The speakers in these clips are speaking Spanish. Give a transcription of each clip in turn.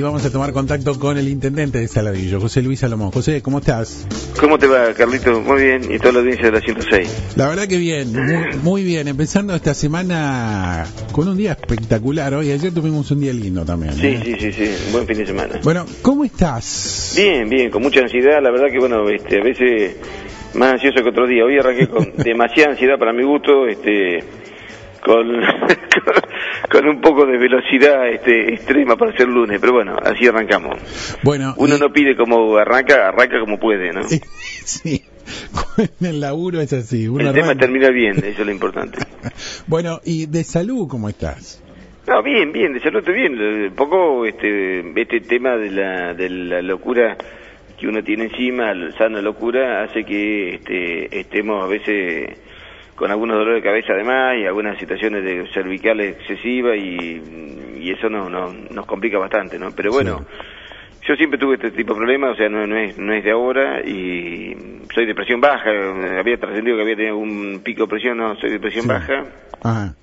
y vamos a tomar contacto con el intendente de Saladillo, José Luis Salomón. José, ¿cómo estás? ¿Cómo te va, Carlito? Muy bien, y toda la audiencia de la 106. La verdad que bien, muy, muy bien. Empezando esta semana con un día espectacular. Hoy, ayer tuvimos un día lindo también. Sí, ¿eh? sí, sí, sí, buen fin de semana. Bueno, ¿cómo estás? Bien, bien, con mucha ansiedad, la verdad que, bueno, este, a veces más ansioso que otro día. Hoy arranqué con demasiada ansiedad para mi gusto, este, con, con un poco de velocidad este, extrema para ser lunes, pero bueno, así arrancamos. Bueno, Uno y- no pide como arranca, arranca como puede, ¿no? sí, en el laburo es así. uno El tema termina bien, eso es lo importante. Bueno, ¿y de salud cómo estás? No, bien, bien, de salud estoy bien. Un poco este, este tema de la, de la locura que uno tiene encima, sana locura, hace que este, estemos a veces con algunos dolores de cabeza además y algunas situaciones de cervicales excesivas y, y eso no, no- nos complica bastante, ¿no? Pero bueno, yo siempre tuve este tipo de problemas, o sea, no, no, es, no es de ahora y soy de presión baja, había trascendido que había tenido un pico de presión, no, soy de presión Sí. baja. Ajá.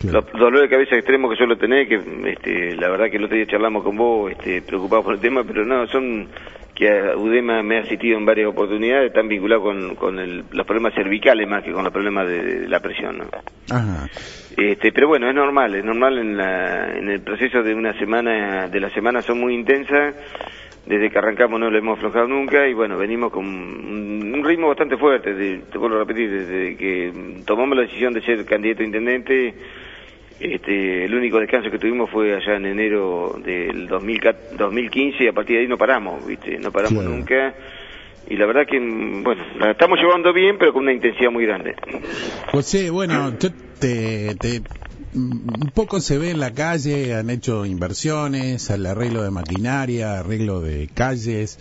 Claro. Los dolores de cabeza extremos que suelo tener, que este, la verdad que el otro día charlamos con vos, este, preocupados por el tema, pero no, son que a Udema me ha asistido en varias oportunidades, están vinculados con, con el- los problemas cervicales más que con los problemas de, de la presión. ¿no? Ajá. Este, pero bueno, es normal, es normal en, la, en el proceso de una semana, de la semana son muy intensas, desde que arrancamos no lo hemos aflojado nunca y bueno, venimos con un, un ritmo bastante fuerte, de- te vuelvo a repetir, desde que tomamos la decisión de ser candidato a intendente, este, el único descanso que tuvimos fue allá en enero del 2014 2015 y a partir de ahí no paramos, ¿viste? No paramos Claro. nunca. Y la verdad que, bueno, la estamos llevando bien, pero con una intensidad muy grande. José, bueno, yo te, te- un poco se ve en la calle, han hecho inversiones al arreglo de maquinaria, arreglo de calles,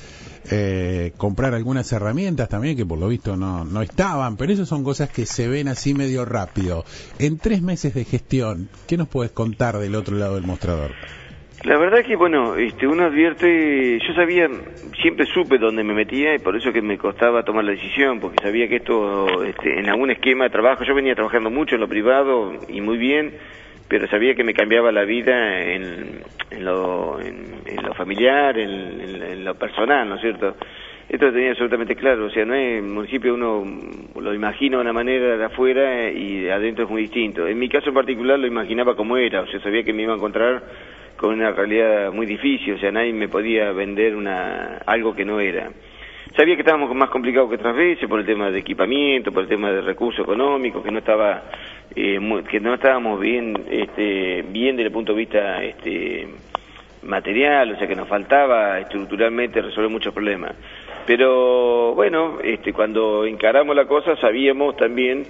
eh, comprar algunas herramientas también que por lo visto no, no estaban, pero eso son cosas que se ven así medio rápido. En tres meses de gestión, ¿qué nos puedes contar del otro lado del mostrador? La verdad que, bueno, este, uno advierte, yo sabía, siempre supe dónde me metía y por eso que me costaba tomar la decisión, porque sabía que esto, este, en algún esquema de trabajo, yo venía trabajando mucho en lo privado y muy bien, pero sabía que me cambiaba la vida en, en, lo, en, lo familiar, en, lo personal, ¿no es cierto? Esto lo tenía absolutamente claro, o sea, no es, el municipio uno lo imagina de una manera de afuera y de adentro es muy distinto. En mi caso en particular lo imaginaba como era, o sea, sabía que me iba a encontrar con una realidad muy difícil, o sea, nadie me podía vender una algo que no era. Sabía que estábamos más complicados que otras veces por el tema de equipamiento, por el tema de recursos económicos, que no estaba eh, muy- que no estábamos bien este, bien desde el punto de vista este, material, o sea que nos faltaba estructuralmente resolver muchos problemas. Pero bueno, este, cuando encaramos la cosa sabíamos también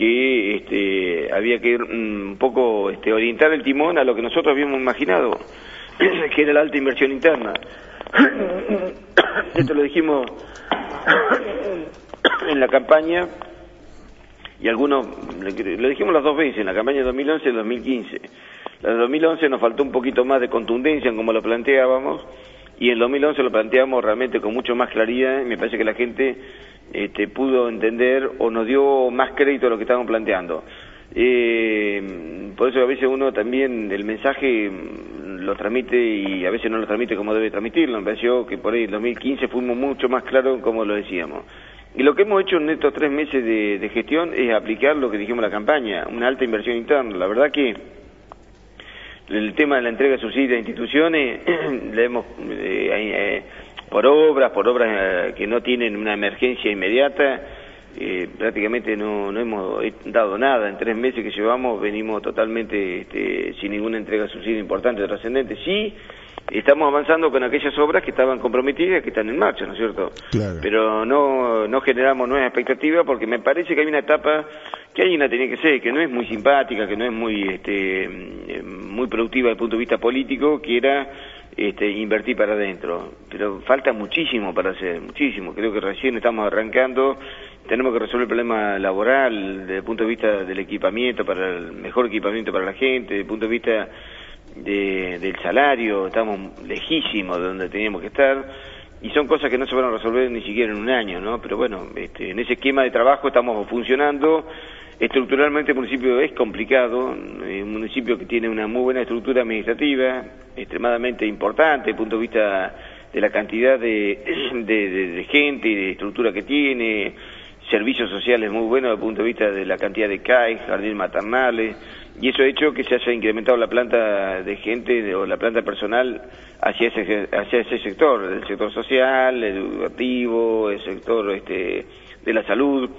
que este, había que un poco este, orientar el timón a lo que nosotros habíamos imaginado, que era la alta inversión interna. Esto lo dijimos en la campaña y algunos, lo dijimos las dos veces, en la campaña de 2011 y el 2015. La de 2011 nos faltó un poquito más de contundencia en cómo lo planteábamos y en el 2011 lo planteamos realmente con mucho más claridad y me parece que la gente este, pudo entender o nos dio más crédito a lo que estábamos planteando. Eh, por eso a veces uno también el mensaje mm, lo transmite y a veces no lo transmite como debe transmitirlo. Me pareció que por ahí en 2015 fuimos mucho más claros en cómo lo decíamos. Y lo que hemos hecho en estos tres meses de, de gestión es aplicar lo que dijimos en la campaña, una alta inversión interna. La verdad que el tema de la entrega de subsidios a instituciones, le hemos, eh, eh, por obras, por obras eh, que no tienen una emergencia inmediata, eh, prácticamente no, no hemos dado nada. En tres meses que llevamos venimos totalmente este, sin ninguna entrega de subsidio importante, trascendente. Sí, estamos avanzando con aquellas obras que estaban comprometidas, que están en marcha, ¿no es cierto? Claro. Pero no, no generamos nuevas expectativas porque me parece que hay una etapa que alguien la tenía que ser, que no es muy simpática, que no es muy, este, eh, muy productiva desde el punto de vista político, que era este, invertir para adentro. Pero falta muchísimo para hacer, muchísimo. Creo que recién estamos arrancando, tenemos que resolver el problema laboral desde el punto de vista del equipamiento, para el mejor equipamiento para la gente, desde el punto de vista de- del salario, estamos lejísimos de donde teníamos que estar y son cosas que no se van a resolver ni siquiera en un año, ¿no? Pero bueno, este, en ese esquema de trabajo estamos funcionando Estructuralmente el municipio es complicado, es un municipio que tiene una muy buena estructura administrativa, extremadamente importante desde el punto de vista de la cantidad de, de, gente y de estructura que tiene, servicios sociales muy buenos desde el punto de vista de la cantidad de CAI, jardines maternales, y eso ha hecho que se haya incrementado la planta de gente o la planta personal hacia ese, hacia ese sector, el sector social, el educativo, el sector este, de la salud,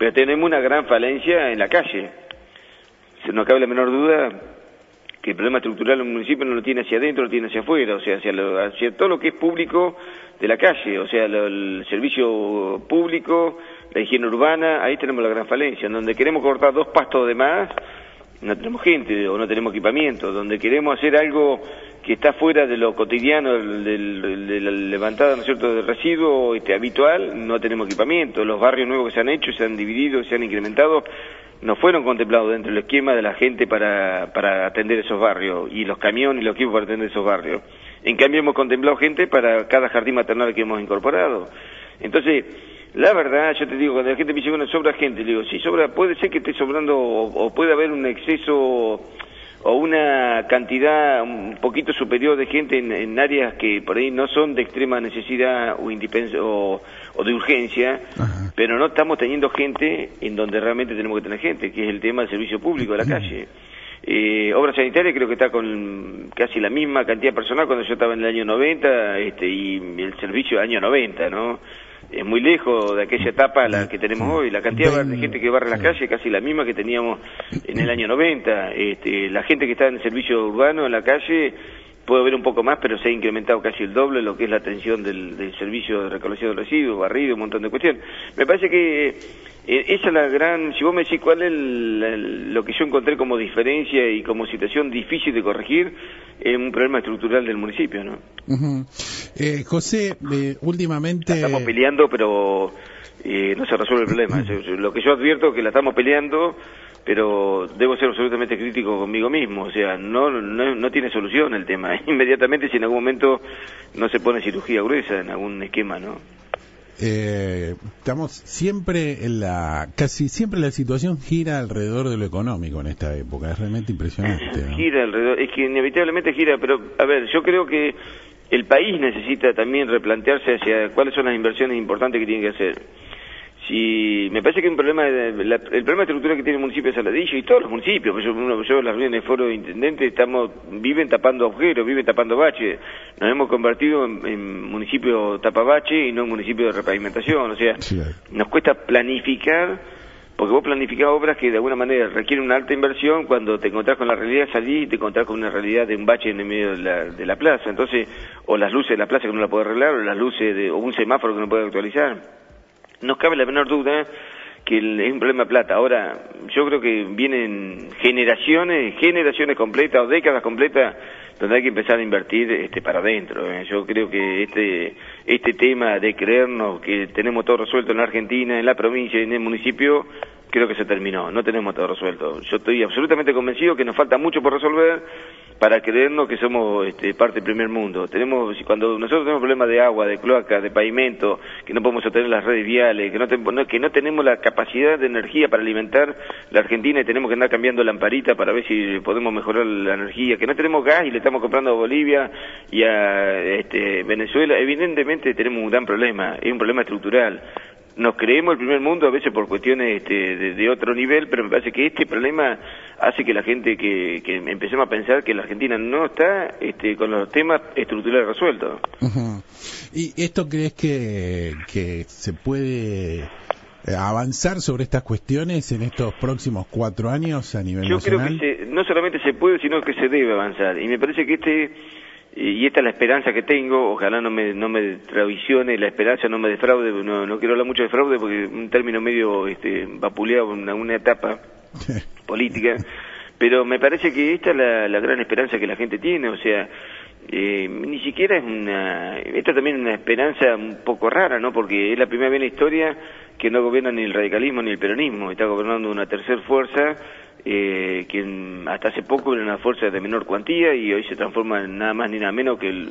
pero tenemos una gran falencia en la calle. Se no cabe la menor duda que el problema estructural en un municipio no lo tiene hacia adentro, lo tiene hacia afuera, o sea, hacia, todo lo que es público de la calle, o sea, el servicio público, la higiene urbana, ahí tenemos la gran falencia, en donde queremos cortar dos pastos de más, no tenemos gente o no tenemos equipamiento, donde queremos hacer algo que está fuera de lo cotidiano, de, la levantada, ¿no es cierto?, de residuo este, habitual, no tenemos equipamiento. Los barrios nuevos que se han hecho, se han dividido, se han incrementado, no fueron contemplados dentro del esquema de la gente para, para atender esos barrios, y los camiones y los equipos para atender esos barrios. En cambio, hemos contemplado gente para cada jardín maternal que hemos incorporado. Entonces, la verdad, yo te digo, cuando la gente me dice, bueno, sobra gente, le digo, sí, sobra, puede ser que esté sobrando o, puede haber un exceso o una cantidad un poquito superior de gente en, áreas que por ahí no son de extrema necesidad o, o, de urgencia, pero no estamos teniendo gente en donde realmente tenemos que tener gente, que es el tema del servicio público de la calle. Eh, obra sanitaria creo que está con casi la misma cantidad de personal cuando yo estaba en el año 90 este, y el servicio del año 90, ¿no? Es muy lejos de aquella etapa la que tenemos hoy. La cantidad de gente que barre las calles es casi la misma que teníamos en el año 90. Este, la gente que está en el servicio urbano en la calle puede haber un poco más, pero se ha incrementado casi el doble lo que es la atención del, servicio de recolección de residuos, barrido, un montón de cuestiones. Me parece que eh, esa es la gran, si vos me decís cuál es lo que yo encontré como diferencia y como situación difícil de corregir, es un problema estructural del municipio, ¿no? eh, José, eh, últimamente... estamos peleando, pero eh, no se resuelve el problema. Lo que yo advierto es que la estamos peleando pero debo ser absolutamente crítico conmigo mismo, o sea, no, no, no tiene solución el tema. Inmediatamente si en algún momento no se pone cirugía gruesa en algún esquema, ¿no? Eh, estamos siempre en la, casi siempre la situación gira alrededor de lo económico en esta época, es realmente impresionante. Gira alrededor, es que inevitablemente gira, pero a ver, yo creo que el país necesita también replantearse hacia cuáles son las inversiones importantes que tiene que hacer si me parece que un problema el problema de estructura que tiene el municipio de Saladillo y todos los municipios, pues yo, uno, yo las reuniones de foro de intendente estamos viven tapando agujeros, viven tapando baches, nos hemos convertido en, municipio tapabache y no en municipio de repavimentación, o sea, nos cuesta planificar porque vos planificás obras que de alguna manera requieren una alta inversión, cuando te encontrás con la realidad salís y te encontrás con una realidad de un bache en el medio de la, de la plaza, entonces, o las luces de la plaza que no la puede arreglar, o las luces de, o un semáforo que no puede actualizar no cabe la menor duda que es un problema de plata. Ahora, yo creo que vienen generaciones, generaciones completas o décadas completas donde hay que empezar a invertir este, para adentro. ¿eh? Yo creo que este, este tema de creernos que tenemos todo resuelto en la Argentina, en la provincia y en el municipio, creo que se terminó. No tenemos todo resuelto. Yo estoy absolutamente convencido que nos falta mucho por resolver para creernos que somos este, parte del primer mundo. Tenemos, cuando nosotros tenemos problemas de agua, de cloaca, de pavimento, que no podemos sostener las redes viales, que no, que no tenemos la capacidad de energía para alimentar la Argentina y tenemos que andar cambiando lamparita para ver si podemos mejorar la energía, que no tenemos gas y le estamos comprando a Bolivia y a este, Venezuela, evidentemente tenemos un gran problema, es un problema estructural nos creemos el primer mundo a veces por cuestiones este, de, otro nivel, pero me parece que este problema hace que la gente que, que empecemos a pensar que la Argentina no está este, con los temas estructurales resueltos. ¿Y esto crees que, que se puede eh, avanzar sobre estas cuestiones en estos próximos cuatro años a nivel nacional? Yo creo que no solamente se puede, sino que se debe avanzar. Y me parece que este y esta es la esperanza que tengo, ojalá no me, no me traicione la esperanza, no me defraude, no, no quiero hablar mucho de fraude porque es un término medio este, vapuleado en una etapa política, pero me parece que esta es la, la, gran esperanza que la gente tiene, o sea, eh, ni siquiera es una, esta también es una esperanza un poco rara, ¿no? Porque es la primera vez en la historia que no gobierna ni el radicalismo ni el peronismo, está gobernando una tercera fuerza eh, que hasta hace poco era una fuerza de menor cuantía y hoy se transforma en nada más ni nada menos que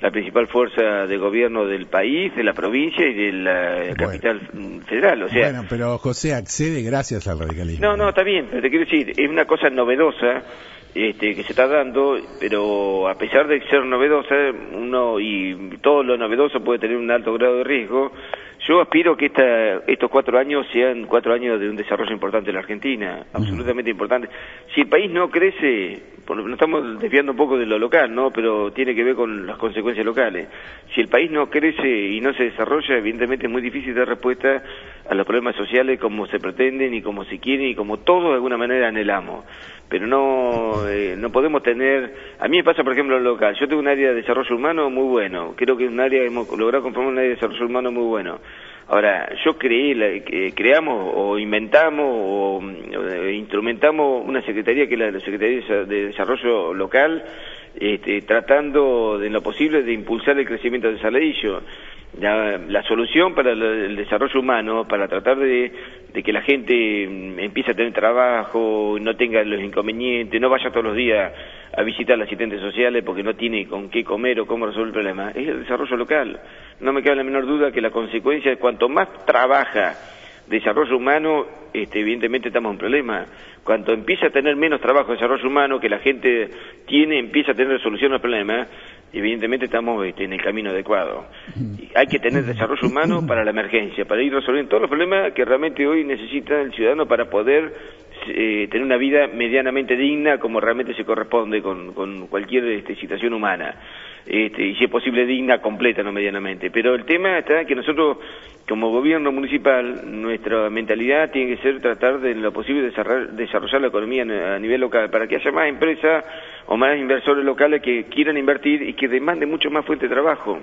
la principal fuerza de gobierno del país, de la provincia y de la capital federal. O sea, bueno, pero José accede gracias al radicalismo. No, no, está bien, pero te quiero decir, es una cosa novedosa este, que se está dando, pero a pesar de ser novedosa, uno y todo lo novedoso puede tener un alto grado de riesgo, yo aspiro que esta, estos cuatro años sean cuatro años de un desarrollo importante en la Argentina, absolutamente importante. Si el país no crece, nos estamos desviando un poco de lo local, ¿no? Pero tiene que ver con las consecuencias locales. Si el país no crece y no se desarrolla, evidentemente es muy difícil dar respuesta a los problemas sociales como se pretenden y como se quieren y como todos de alguna manera anhelamos pero no eh, no podemos tener a mí me pasa por ejemplo lo local yo tengo un área de desarrollo humano muy bueno creo que un área hemos logrado conformar un área de desarrollo humano muy bueno ahora yo creí que creamos o inventamos o, instrumentamos una secretaría que es la secretaría de desarrollo local este, tratando de lo posible de impulsar el crecimiento del saladillo la, solución para el, desarrollo humano, para tratar de, que la gente mm, empiece a tener trabajo, no tenga los inconvenientes, no vaya todos los días a visitar las asistentes sociales porque no tiene con qué comer o cómo resolver el problema, es el desarrollo local. No me cabe la menor duda que la consecuencia es cuanto más trabaja desarrollo humano, este, evidentemente estamos en un problema. Cuando empieza a tener menos trabajo de desarrollo humano, que la gente tiene, empieza a tener solución al problema, evidentemente estamos este, en el camino adecuado. Hay que tener desarrollo humano para la emergencia, para ir resolviendo todos los problemas que realmente hoy necesita el ciudadano para poder eh, tener una vida medianamente digna como realmente se corresponde con, con cualquier este, situación humana. Este, y si es posible digna, completa, no medianamente. Pero el tema está que nosotros, como gobierno municipal, nuestra mentalidad tiene que ser tratar de lo posible desarrollar, desarrollar la economía a nivel local, para que haya más empresas o más inversores locales que quieran invertir y que demanden mucho más fuente de trabajo.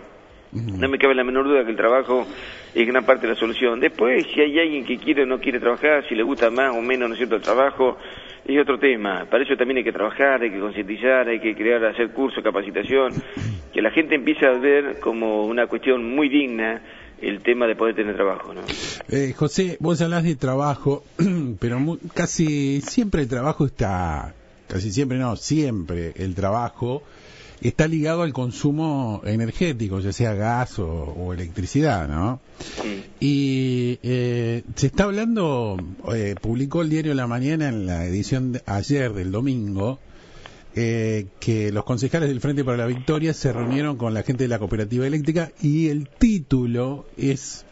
No me cabe la menor duda que el trabajo es gran parte de la solución. Después, si hay alguien que quiere o no quiere trabajar, si le gusta más o menos, ¿no es cierto?, el trabajo, es otro tema. Para eso también hay que trabajar, hay que concientizar, hay que crear, hacer cursos, capacitación, que la gente empiece a ver como una cuestión muy digna el tema de poder tener trabajo. ¿no? Eh, José, vos hablas de trabajo, pero casi siempre el trabajo está, casi siempre no, siempre el trabajo está ligado al consumo energético, ya sea gas o, electricidad, ¿no? Y eh, se está hablando, eh, publicó el diario La Mañana en la edición de ayer del domingo, eh, que los concejales del Frente para la Victoria se reunieron con la gente de la cooperativa eléctrica y el título es,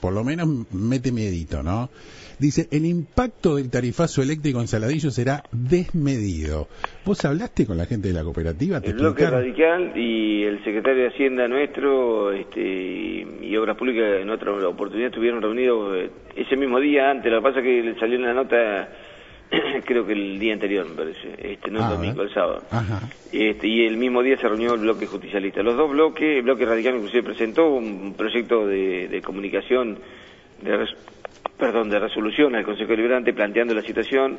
por lo menos mete miedito, ¿no? Dice, el impacto del tarifazo eléctrico en Saladillo será desmedido. ¿Vos hablaste con la gente de la cooperativa? el bloque radical y el secretario de Hacienda nuestro este, y Obras Públicas en otra oportunidad estuvieron reunidos eh, ese mismo día antes. Lo que pasa es que le salió en la nota creo que el día anterior me parece, este, no el ah, domingo, el sábado. Este, y el mismo día se reunió el bloque justicialista. Los dos bloques, el bloque radical inclusive presentó un proyecto de, de comunicación de, perdón, de resolución al Consejo Liberante planteando la situación,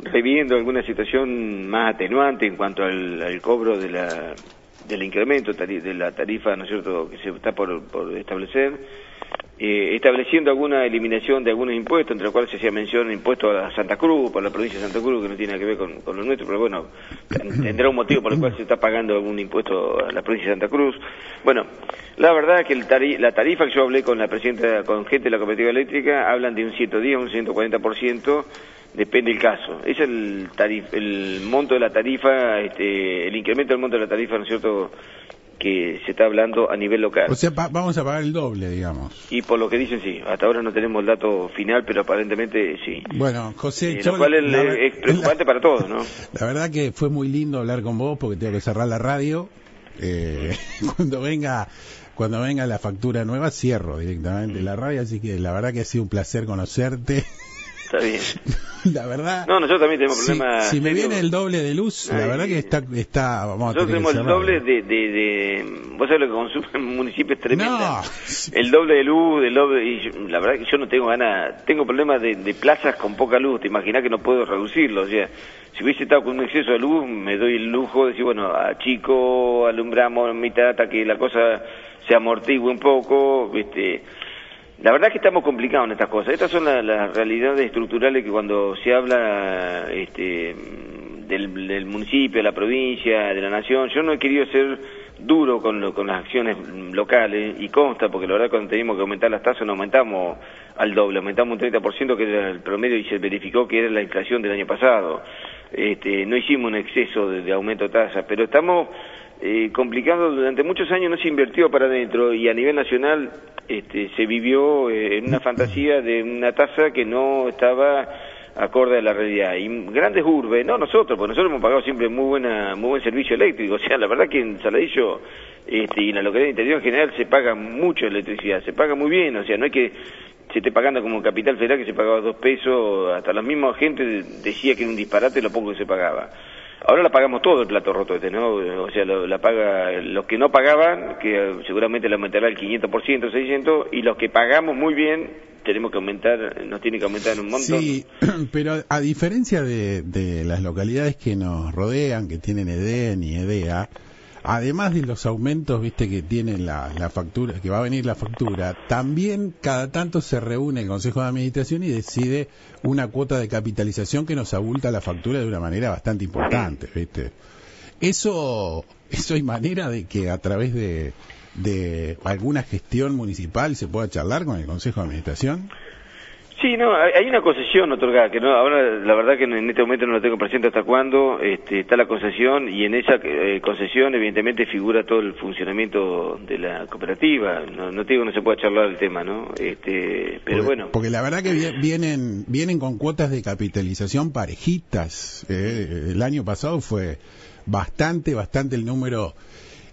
reviendo alguna situación más atenuante en cuanto al, cobro de la, del incremento de la tarifa, ¿no es cierto?, que se está por, por establecer, eh, estableciendo alguna eliminación de algunos impuestos, entre los cuales se hacía mención impuesto a Santa Cruz, por la provincia de Santa Cruz, que no tiene que ver con, con lo nuestro, pero bueno, tendrá un motivo por el cual se está pagando algún impuesto a la provincia de Santa Cruz. Bueno, la verdad es que la tarifa que yo hablé con la presidenta, con gente de la cooperativa eléctrica, hablan de un 110, un 140%, depende del caso. Es el, el monto de la tarifa, este, el incremento del monto de la tarifa, ¿no es cierto?, que se está hablando a nivel local. O sea, vamos a pagar el doble, digamos. Y por lo que dicen, sí. Hasta ahora no tenemos el dato final, pero aparentemente sí. Bueno, José, eh, lo cual es, preocupante para todos, ¿no? La verdad que fue muy lindo hablar con vos porque tengo que cerrar la radio. Eh, cuando venga cuando venga la factura nueva cierro directamente la radio, así que la verdad que ha sido un placer conocerte. Está bien. la verdad. No, nosotros también tenemos problemas. Si me viene el doble de luz, la verdad que está. está vamos nosotros tenemos el doble de, de, de. Vos sabés lo que consume un municipio es tremendo. No. El doble de luz, el doble. Y la verdad que yo no tengo ganas. Tengo problemas de, de plazas con poca luz. Te imaginas que no puedo reducirlo. O sea, si hubiese estado con un exceso de luz, me doy el lujo de decir, bueno, a chico, alumbramos mitad hasta que la cosa se amortigue un poco. este la verdad que estamos complicados en estas cosas. Estas son las realidades estructurales que cuando se habla este, del, municipio, de la provincia, de la nación, yo no he querido ser duro con, con las acciones locales y consta, porque la verdad cuando teníamos que aumentar las tasas no aumentamos al doble, aumentamos un 30% que era el promedio y se verificó que era la inflación del año pasado. Este, no hicimos un exceso de, aumento de tasas, pero estamos eh, complicados, durante muchos años no se invirtió para adentro y a nivel nacional este, se vivió eh, en una fantasía de una tasa que no estaba acorde a la realidad. Y grandes urbes, no nosotros, porque nosotros hemos pagado siempre muy buena muy buen servicio eléctrico. O sea, la verdad que en Saladillo este, y en la localidad interior en general se paga mucho electricidad, se paga muy bien. O sea, no hay que se esté pagando como capital federal que se pagaba dos pesos, hasta la misma gente decía que era un disparate lo poco que se pagaba. Ahora la pagamos todo el plato roto este, ¿no? O sea, la paga los que no pagaban, que seguramente le aumentará el 500%, 600, y los que pagamos muy bien, tenemos que aumentar, nos tiene que aumentar un montón. Sí, pero a diferencia de, de las localidades que nos rodean, que tienen EDEN y EDEA, además de los aumentos, viste, que tiene la, factura, que va a venir la factura, también cada tanto se reúne el Consejo de Administración y decide una cuota de capitalización que nos abulta la factura de una manera bastante importante, viste. Eso, eso hay manera de que a través de, de alguna gestión municipal se pueda charlar con el Consejo de Administración. Sí, no, hay una concesión otorgada, que no, ahora la verdad que en este momento no lo tengo presente hasta cuándo este, está la concesión y en esa eh, concesión evidentemente figura todo el funcionamiento de la cooperativa. No, no te digo no se pueda charlar el tema, ¿no? Este, pero bueno. Porque la verdad que vienen, vienen con cuotas de capitalización parejitas. Eh, el año pasado fue bastante, bastante el número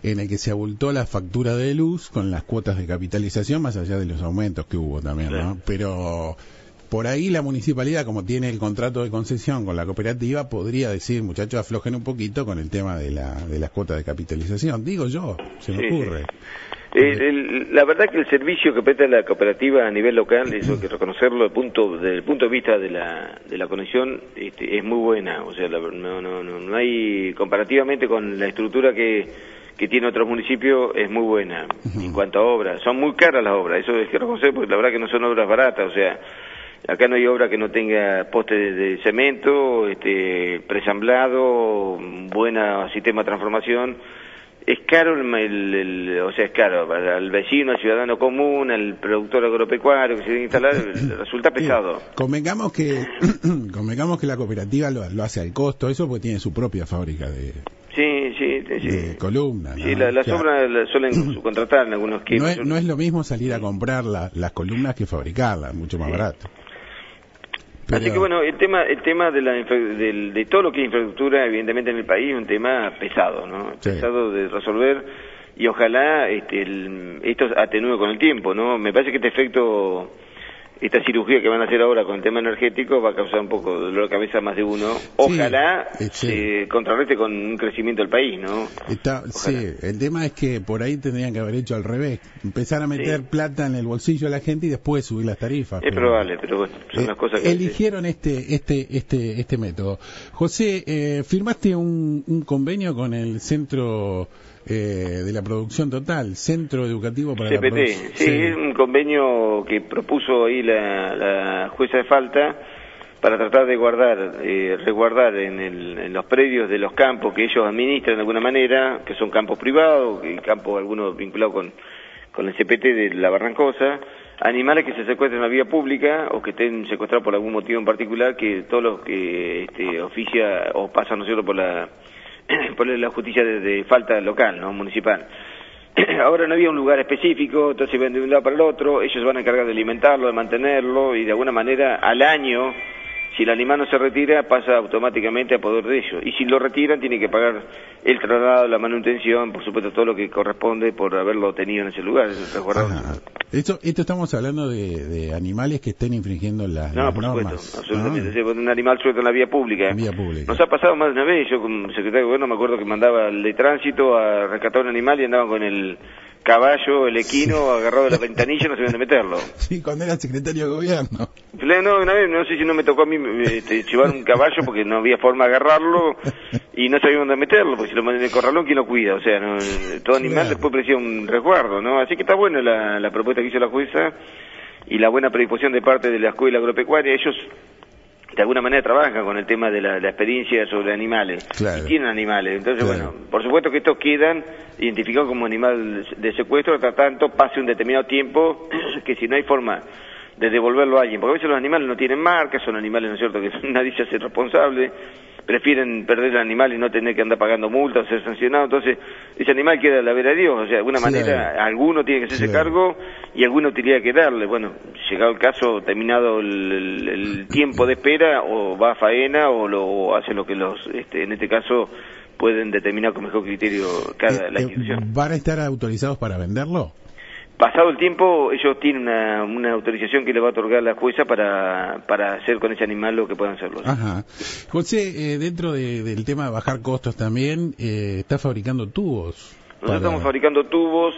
en el que se abultó la factura de luz con las cuotas de capitalización, más allá de los aumentos que hubo también, ¿no? Pero por ahí la municipalidad, como tiene el contrato de concesión con la cooperativa, podría decir, muchachos, aflojen un poquito con el tema de, la, de las cuotas de capitalización. Digo yo, se me ocurre. Eh, la verdad que el servicio que presta la cooperativa a nivel local, eso hay que reconocerlo, desde, punto, desde el punto de vista de la, de la conexión, este, es muy buena. O sea, no, no, no, no hay, comparativamente con la estructura que que tiene otros municipios es muy buena en cuanto a obras. Son muy caras las obras, eso es que reconocer porque la verdad que no son obras baratas, o sea, acá no hay obra que no tenga poste de, cemento, este, presamblado, buena sistema de transformación. Es caro, el, o sea, es caro para el vecino, al ciudadano común, al productor agropecuario que se que instalar, resulta pesado. convengamos que, convengamos que la cooperativa lo, lo hace al costo, eso porque tiene su propia fábrica de, Sí, sí, sí. columnas. Sí, las obras suelen subcontratar en algunos No es, no es lo mismo salir a comprar las columnas que fabricarlas, mucho más barato. Así que bueno, el tema, el tema de, la, de, todo lo que es infraestructura, evidentemente en el país, es un tema pesado, ¿no? Pesado de resolver y ojalá este, esto atenúe con el tiempo, ¿no? Me parece que este efecto esta cirugía que van a hacer ahora con el tema energético va a causar un poco de dolor de cabeza más de uno. Ojalá eh, se contrarreste con un crecimiento del país, ¿no? sí, el tema es que por ahí tendrían que haber hecho al revés, empezar a meter plata en el bolsillo de la gente y después subir las tarifas. Es probable, pero bueno, son las cosas que... Eligieron este, este, este, este método. José, eh, firmaste un, un convenio con el centro eh, de la producción total, Centro Educativo para CPT, la sí, es un convenio que propuso ahí la, jueza de falta para tratar de guardar, eh, resguardar en, en, los predios de los campos que ellos administran de alguna manera, que son campos privados, campos algunos vinculados con, con el CPT de la Barrancosa, animales que se secuestren en la vía pública o que estén secuestrados por algún motivo en particular, que todos los que este, oficia o pasan, ¿no cierto?, por la por la justicia de, falta local, ¿no? Municipal. Ahora no había un lugar específico, entonces ven de un lado para el otro, ellos van a encargar de alimentarlo, de mantenerlo y de alguna manera al año si el animal no se retira, pasa automáticamente a poder de ellos. Y si lo retiran, tiene que pagar el traslado, la manutención, por supuesto, todo lo que corresponde por haberlo tenido en ese lugar. Esto, esto estamos hablando de, animales que estén infringiendo las, no, por Supuesto, absolutamente. Un animal suelto en la vía pública. vía pública. Nos ha pasado más de una vez. Yo, como secretario de gobierno, me acuerdo que mandaba el de tránsito a rescatar un animal y andaban con el caballo, el equino, agarrado de la ventanilla, no sabían dónde meterlo. Sí, cuando era secretario de gobierno. No, una vez, no sé si no me tocó a mí este, llevar un caballo porque no había forma de agarrarlo y no sabía dónde meterlo, porque si lo mandan en el corralón, ¿quién lo cuida? O sea, todo animal después parecía un resguardo, ¿no? Así que está buena la, la propuesta que hizo la jueza y la buena predisposición de parte de la escuela agropecuaria, ellos de alguna manera trabajan con el tema de la, experiencia sobre animales. Y tienen animales. Entonces, bueno, por supuesto que estos quedan identificados como animal de secuestro, hasta tanto pase un determinado tiempo que si no hay forma de devolverlo a alguien, porque a veces los animales no tienen marcas, son animales, ¿no es cierto?, que nadie se hace responsable, prefieren perder el animal y no tener que andar pagando multas, ser sancionado, entonces ese animal queda a la vera de Dios, o sea, de alguna manera alguno tiene que hacerse cargo y alguna utilidad que darle, bueno, llegado el caso, terminado el, tiempo de espera, o va a faena o, lo, hace lo que los, este, en este caso, pueden determinar con mejor criterio cada eh, la eh, institución. ¿Van a estar autorizados para venderlo? Pasado el tiempo, ellos tienen una, autorización que le va a otorgar la jueza para, para hacer con ese animal lo que puedan hacerlo. Ajá. José, eh, dentro del tema de bajar costos también, eh, está fabricando tubos. Nosotros estamos fabricando tubos,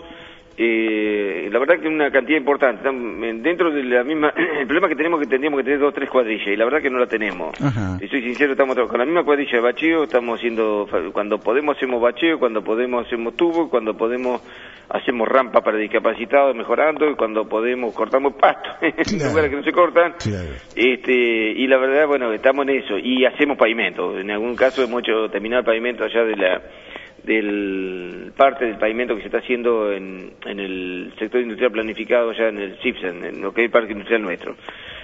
eh, la verdad que una cantidad importante. Dentro de la misma, el problema que tenemos es que tendríamos que tener dos tres cuadrillas y la verdad que no la tenemos. Si soy sincero, estamos con la misma cuadrilla de bacheo, estamos haciendo, cuando podemos hacemos bacheo, cuando podemos hacemos tubo, cuando podemos hacemos rampa para discapacitados mejorando y cuando podemos cortamos pasto en lugares que no se cortan este y la verdad bueno estamos en eso y hacemos pavimento en algún caso hemos hecho terminar el pavimento allá de la del parte del pavimento que se está haciendo en, en el sector industrial planificado ya en el CIPSEN, en lo que es el parque industrial nuestro.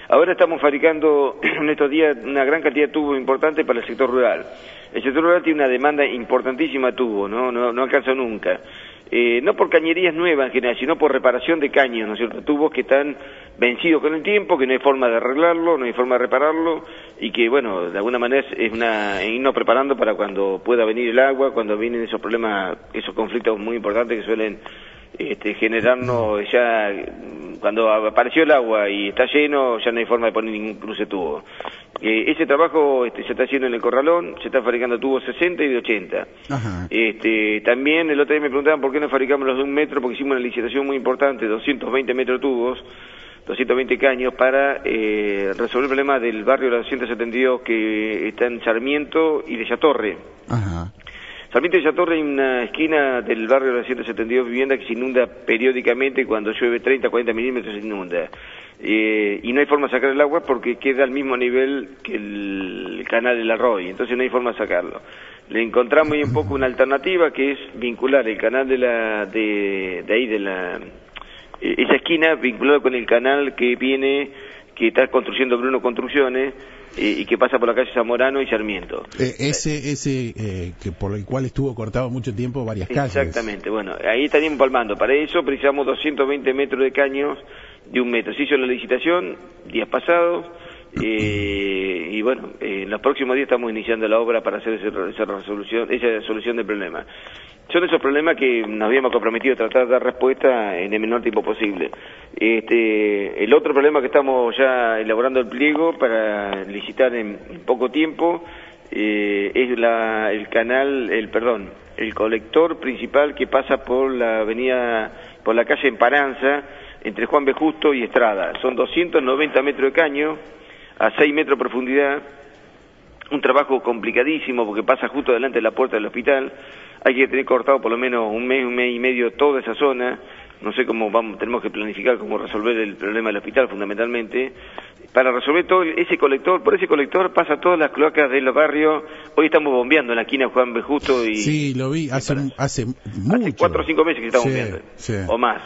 Ahora estamos fabricando en estos días una gran cantidad de tubos importantes para el sector rural. El sector rural tiene una demanda importantísima de tubos, no, no, no alcanza nunca. Eh, no por cañerías nuevas en general, sino por reparación de caños, ¿no es cierto? Tubos que están vencidos con el tiempo, que no hay forma de arreglarlo, no hay forma de repararlo, y que, bueno, de alguna manera es una irnos preparando para cuando pueda venir el agua, cuando vienen esos problemas, esos conflictos muy importantes que suelen este, generarnos ya cuando apareció el agua y está lleno ya no hay forma de poner ningún cruce tubo. Eh, ese trabajo este, se está haciendo en el corralón se está fabricando tubos 60 y de 80 Este, también el otro día me preguntaban por qué no fabricamos los de un metro porque hicimos una licitación muy importante 220 metros de tubos 220 caños para eh, resolver el problema del barrio de la 272 que está en Sarmiento y de Yatorre. Ajá. Sarmiento y Torre hay una esquina del barrio de la 172 vivienda que se inunda periódicamente cuando llueve 30, 40 milímetros se inunda. Eh, y no hay forma de sacar el agua porque queda al mismo nivel que el canal del Arroyo, entonces no hay forma de sacarlo. Le encontramos ahí un poco una alternativa que es vincular el canal de la de, ahí de la eh, esa esquina vinculado con el canal que viene que está construyendo Bruno Construcciones y, que pasa por la calle Zamorano y Sarmiento. Eh, ese ese eh, que por el cual estuvo cortado mucho tiempo varias calles. Exactamente, bueno, ahí estaríamos palmando. Para eso precisamos 220 metros de caños de un metro. Se hizo la licitación días pasados eh, y bueno, en los próximos días estamos iniciando la obra para hacer esa, resolución, esa solución del problema. Son esos problemas que nos habíamos comprometido a tratar de dar respuesta en el menor tiempo posible. Este, el otro problema que estamos ya elaborando el pliego para licitar en, poco tiempo eh, es la, el canal, el perdón, el colector principal que pasa por la avenida, por la calle Emparanza, entre Juan B. Justo y Estrada. Son 290 metros de caño a 6 metros de profundidad, un trabajo complicadísimo porque pasa justo delante de la puerta del hospital, hay que tener cortado por lo menos un mes, un mes y medio toda esa zona, no sé cómo vamos, tenemos que planificar cómo resolver el problema del hospital fundamentalmente, para resolver todo ese colector, por ese colector pasa todas las cloacas de los barrios, hoy estamos bombeando en la esquina Juan B. Justo y... Sí, lo vi, hace, hace mucho. cuatro o cinco meses que estamos bombeando, o más.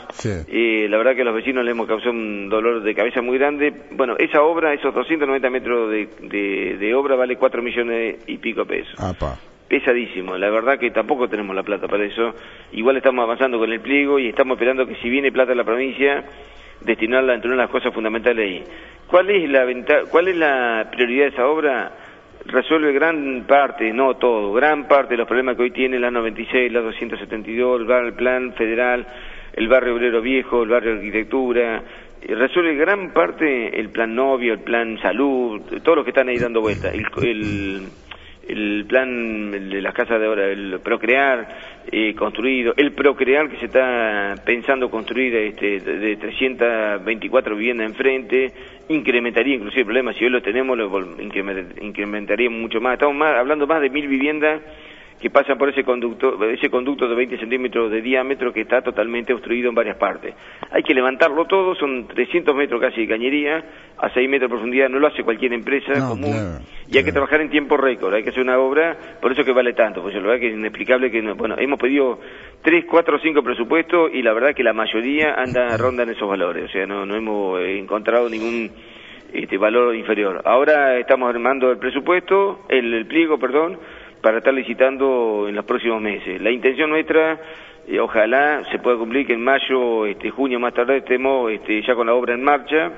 Y la verdad que a los vecinos le hemos causado un dolor de cabeza muy grande. Bueno, esa obra, esos 290 metros de, de, obra vale cuatro millones y pico pesos pesadísimo. La verdad que tampoco tenemos la plata para eso. Igual estamos avanzando con el pliego y estamos esperando que si viene plata a la provincia, destinarla entre las cosas fundamentales ahí. ¿Cuál es la cuál es la prioridad de esa obra? Resuelve gran parte, no todo, gran parte de los problemas que hoy tiene la 96, la 272, el plan federal, el barrio obrero viejo, el barrio arquitectura, resuelve gran parte el plan novio, el plan salud, todos los que están ahí dando vuelta. el el plan de las casas de ahora, el procrear eh, construido, el procrear que se está pensando construir este, de 324 viviendas enfrente, incrementaría inclusive el problema, si hoy lo tenemos, lo incrementaría mucho más. Estamos más, hablando más de mil viviendas que pasan por ese conducto, ese conducto de 20 centímetros de diámetro que está totalmente obstruido en varias partes. Hay que levantarlo todo, son 300 metros casi de cañería, a 6 metros de profundidad, no lo hace cualquier empresa común, y hay que trabajar en tiempo récord, hay que hacer una obra, por eso que vale tanto, pues la verdad que es inexplicable que, bueno, hemos pedido 3, 4, 5 presupuestos y la verdad que la mayoría anda, rondan esos valores, o sea, no, no hemos encontrado ningún este valor inferior. Ahora estamos armando el presupuesto, el pliego, perdón, para estar licitando en los próximos meses. La intención nuestra, eh, ojalá se pueda cumplir que en mayo, este, junio más tarde estemos este, ya con la obra en marcha,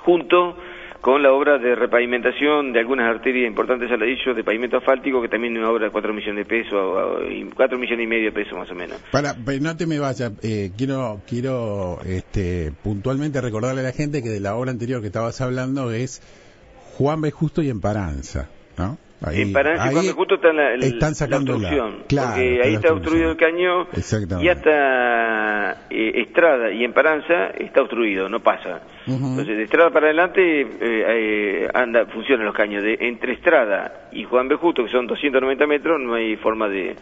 junto con la obra de repavimentación de algunas arterias importantes al dicho de pavimento asfáltico, que también es una obra de 4 millones de pesos, 4 millones y medio de pesos más o menos. Para, no te me vayas, eh, quiero, quiero este, puntualmente recordarle a la gente que de la obra anterior que estabas hablando es Juan B. Justo y Emparanza, ¿no? Ahí, en Paraná justo está la, están sacando la obstrucción, porque ahí está obstruido el caño y hasta eh, Estrada y en Paranza está obstruido, no pasa. Entonces, de Estrada para adelante eh, eh, anda funcionan los caños. De, entre Estrada y Juan B. Justo, que son 290 metros, no hay forma de,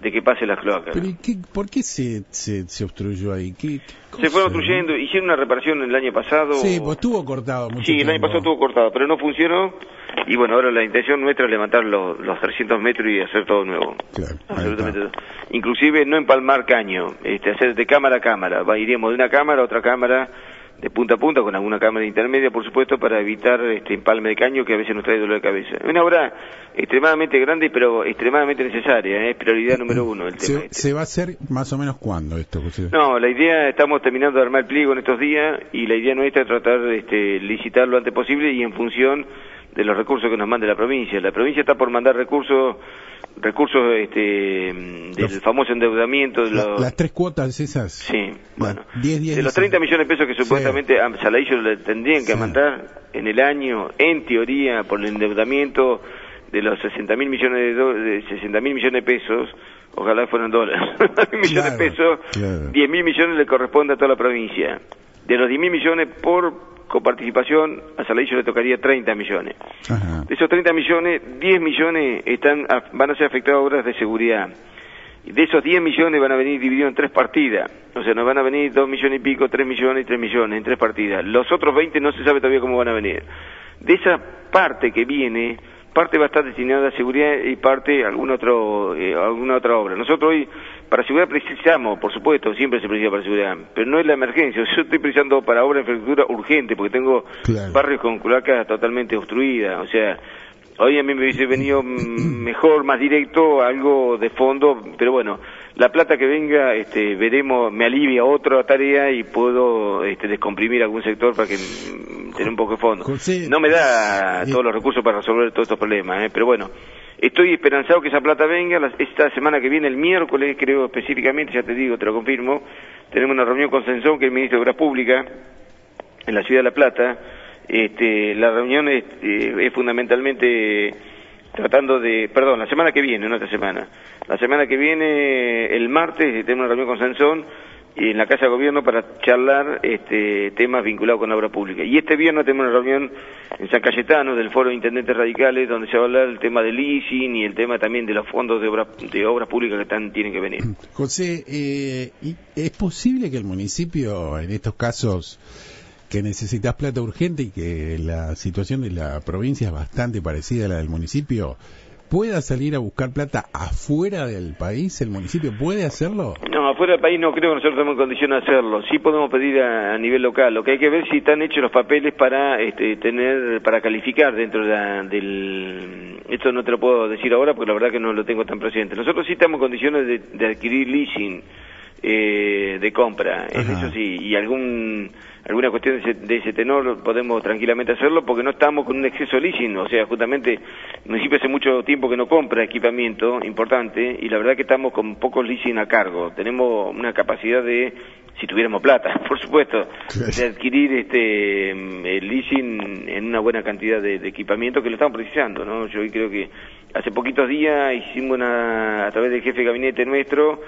de que pase las cloacas. ¿Pero qué, por qué se, se, se obstruyó ahí? ¿Qué, se fue obstruyendo, hicieron una reparación el año pasado. Sí, pues estuvo cortado mucho Sí, el año pasado estuvo cortado, pero no funcionó y bueno, ahora la intención nuestra es levantar los, los 300 metros y hacer todo nuevo. Claro, Absolutamente todo. Inclusive no empalmar caño, este, hacer de cámara a cámara. Va, iríamos de una cámara a otra cámara, de punta a punta, con alguna cámara intermedia, por supuesto, para evitar este empalme de caño que a veces nos trae dolor de cabeza. Una obra extremadamente grande, pero extremadamente necesaria, ¿eh? es prioridad número uno el tema. ¿Se, este. ¿Se, va a hacer más o menos cuándo esto, José? No, la idea, estamos terminando de armar el pliego en estos días y la idea nuestra es tratar de este, licitar lo antes posible y en función de los recursos que nos mande la provincia. La provincia está por mandar recursos recursos este, del famoso endeudamiento. De las tres cuotas esas. Sí, bueno. de los 30 millones de pesos que supuestamente a Saladillo le tendrían que mandar en el año, en teoría, por el endeudamiento de los 60 mil millones de, 60 mil millones de pesos, ojalá fueran dólares, millones de pesos, 10 mil millones le corresponde a toda la provincia. De los 10 mil millones por coparticipación, a Saladillo le tocaría 30 millones. De esos 30 millones, 10 millones están, van a ser afectados a obras de seguridad. De esos 10 millones van a venir divididos en tres partidas. O sea, nos van a venir 2 millones y pico, 3 millones y 3 millones en tres partidas. Los otros 20 no se sabe todavía cómo van a venir. De esa parte que viene, parte va a estar destinada a seguridad y parte a alguna, otro, eh, alguna otra obra. Nosotros hoy, para seguridad precisamos, por supuesto, siempre se precisa para seguridad, pero no es la emergencia. Yo estoy precisando para obra de infraestructura urgente, porque tengo barrios con culacas totalmente obstruidas. O sea, hoy a mí me hubiese venido mejor, más directo, algo de fondo, pero bueno, la plata que venga, este, veremos, me alivia otra tarea y puedo este, descomprimir algún sector para que tener un poco de fondo. No me da todos los recursos para resolver todos estos problemas, ¿eh? pero bueno, estoy esperanzado que esa plata venga. Esta semana que viene, el miércoles, creo específicamente, ya te digo, te lo confirmo, tenemos una reunión con Sensón, que es el ministro de Obras Públicas, en la ciudad de La Plata. Este, la reunión es, eh, es fundamentalmente tratando de, perdón, la semana que viene, no esta semana. La semana que viene, el martes, tenemos una reunión con Sansón en la Casa de Gobierno para charlar este, temas vinculados con la obra pública. Y este viernes tenemos una reunión en San Cayetano del Foro de Intendentes Radicales donde se va a hablar el tema del leasing y el tema también de los fondos de, obra, de obras públicas que están, tienen que venir. José, eh, ¿es posible que el municipio en estos casos que necesitas plata urgente y que la situación de la provincia es bastante parecida a la del municipio, pueda salir a buscar plata afuera del país? ¿El municipio puede hacerlo? No, afuera del país no creo que nosotros estemos en condición de hacerlo. Sí podemos pedir a, nivel local. Lo que hay que ver si están hechos los papeles para este, tener, para calificar dentro del... Esto no te lo puedo decir ahora porque la verdad que no lo tengo tan presente. Nosotros sí estamos en condiciones de, adquirir leasing eh, de compra, eso sí, y algún alguna cuestión de ese, tenor podemos tranquilamente hacerlo porque no estamos con un exceso de leasing, o sea, justamente el municipio hace mucho tiempo que no compra equipamiento importante y la verdad que estamos con pocos leasing a cargo. Tenemos una capacidad de, si tuviéramos plata, por supuesto, de adquirir este el leasing en una buena cantidad de, equipamiento que lo estamos precisando, ¿no? Yo creo que hace poquitos días hicimos una, a través del jefe de gabinete nuestro,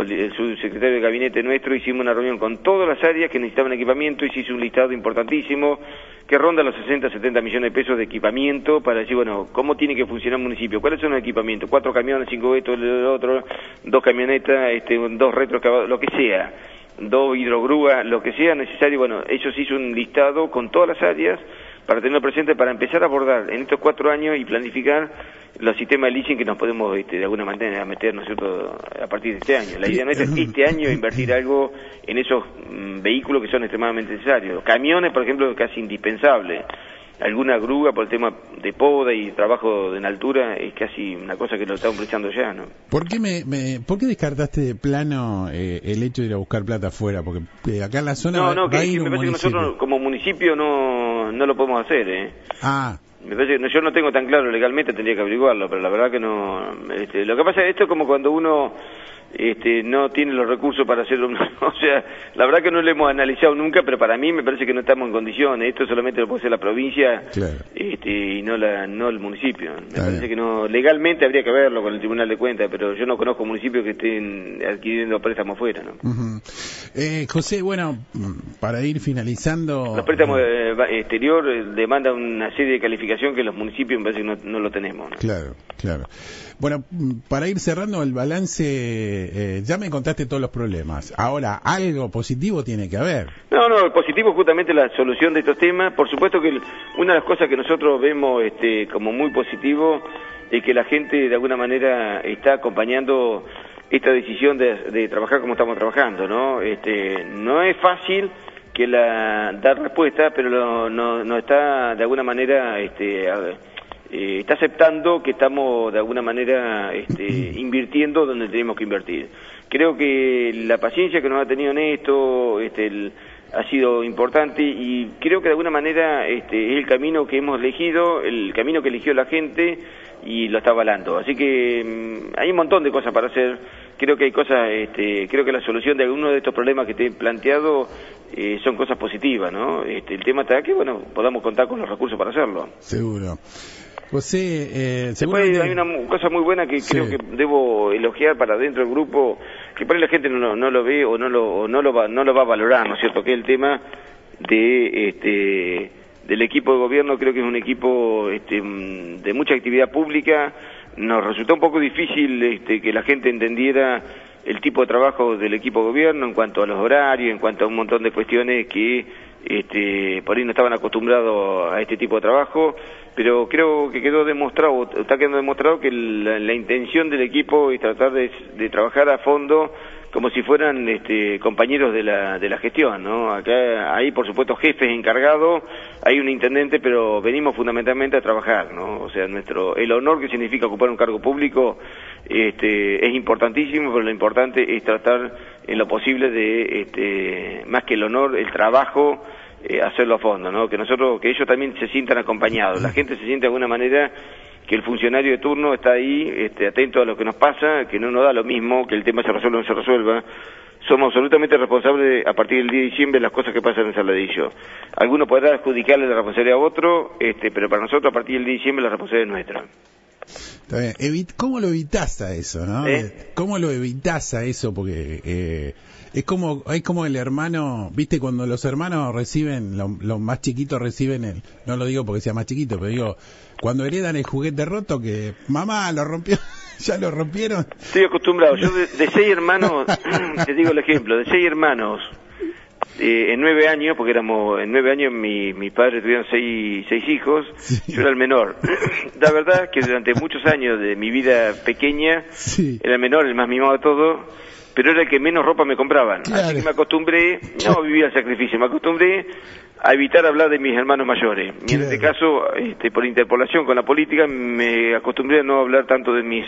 el subsecretario de gabinete nuestro, hicimos una reunión con todas las áreas que necesitaban equipamiento y se hizo un listado importantísimo que ronda los 60, 70 millones de pesos de equipamiento para decir, bueno, ¿cómo tiene que funcionar un municipio? ¿Cuáles son los equipamientos? Cuatro camiones, cinco esto, el otro, dos camionetas, este, dos retrocavados, lo que sea, dos hidrogrúas, lo que sea necesario. Bueno, ellos hizo un listado con todas las áreas para tenerlo presente, para empezar a abordar en estos cuatro años y planificar los sistemas de leasing que nos podemos este, de alguna manera meter nosotros a partir de este año. La idea nuestra es este año invertir algo en esos mm, vehículos que son extremadamente necesarios. Camiones, por ejemplo, casi indispensable. Alguna grúa por el tema de poda y trabajo en altura es casi una cosa que lo estamos precisando ya, ¿no? ¿Por qué, me, ¿por qué descartaste de plano eh, el hecho de ir a buscar plata afuera? Porque eh, acá en la zona. No, no, que, me parece que nosotros como municipio no, no lo podemos hacer, ¿eh? Ah. Me parece que yo no tengo tan claro legalmente, tendría que averiguarlo, pero la verdad que no. Este, lo que pasa es esto es como cuando uno este, no tiene los recursos para hacerlo. o sea, la verdad que no lo hemos analizado nunca, pero para mí me parece que no estamos en condiciones. Esto solamente lo puede hacer la provincia este, y no, la, no el municipio. Me parece que no. Legalmente habría que verlo con el Tribunal de Cuentas, pero yo no conozco municipios que estén adquiriendo préstamos fuera. ¿no? eh, José, bueno, para ir finalizando. Los préstamos eh, exterior eh, demandan una serie de calificación que los municipios me parece que no, lo tenemos. Claro, claro. Bueno, para ir cerrando el balance, eh, ya me contaste todos los problemas. Ahora, algo positivo tiene que haber. No, no, el positivo es justamente la solución de estos temas. Por supuesto que una de las cosas que nosotros vemos este, como muy positivo es que la gente de alguna manera está acompañando esta decisión de, trabajar como estamos trabajando, ¿no? Este, no es fácil que la dar respuesta, pero no, no, está de alguna manera este, eh, está aceptando que estamos de alguna manera este, invirtiendo donde tenemos que invertir. Creo que la paciencia que nos ha tenido en esto este, ha sido importante y creo que de alguna manera este, es el camino que hemos elegido, el camino que eligió la gente y lo está avalando. Así que mm, hay un montón de cosas para hacer. Creo que hay cosas, este, creo que la solución de alguno de estos problemas que te he planteado eh, son cosas positivas, ¿no? Este, el tema está que, bueno, podamos contar con los recursos para hacerlo. Seguro. José, eh, hay una cosa muy buena que creo que debo elogiar para dentro del grupo, que por ahí la gente no, no lo ve o no lo, no lo va, no lo va a valorar, ¿no es cierto? Que el tema de este del equipo de gobierno creo que es un equipo este, de mucha actividad pública. Nos resultó un poco difícil este, que la gente entendiera el tipo de trabajo del equipo de gobierno en cuanto a los horarios, en cuanto a un montón de cuestiones que este, por ahí no estaban acostumbrados a este tipo de trabajo, pero creo que quedó demostrado, está quedando demostrado que la, intención del equipo es tratar de, trabajar a fondo como si fueran este, compañeros de la, de la gestión, ¿no? Acá hay, por supuesto, jefes encargados, hay un intendente, pero venimos fundamentalmente a trabajar, ¿no? O sea, nuestro, el honor que significa ocupar un cargo público este, es importantísimo, pero lo importante es tratar en lo posible de, este, más que el honor, el trabajo, eh, hacerlo a fondo, ¿no? Que nosotros, que ellos también se sientan acompañados, la gente se siente de alguna manera que el funcionario de turno está ahí, este, atento a lo que nos pasa, que no nos da lo mismo, que el tema se resuelva o no se resuelva. Somos absolutamente responsables a partir del día de diciembre de las cosas que pasan en Saladillo. Algunos podrán adjudicarle la responsabilidad a otro, este, pero para nosotros a partir del día de diciembre la responsabilidad es nuestra. ¿Cómo lo evitas a eso, no? ¿Eh? ¿Cómo lo evitas a eso? Porque eh, es como es como el hermano, viste, cuando los hermanos reciben, los más chiquitos reciben el, no lo digo porque sea más chiquito, pero digo, cuando heredan el juguete roto que mamá lo rompió, ya lo rompieron. Estoy acostumbrado, yo de, seis hermanos, te digo el ejemplo, de seis hermanos, eh, en nueve años, porque éramos, en nueve años mi, mi padre tuvieron seis, seis hijos, yo era el menor. La verdad que durante muchos años de mi vida pequeña, era el menor, el más mimado de todo, pero era el que menos ropa me compraban. Así que me acostumbré, no vivía el sacrificio, me acostumbré a evitar hablar de mis hermanos mayores. Y en este caso, este, por interpolación con la política, me acostumbré a no hablar tanto de mis.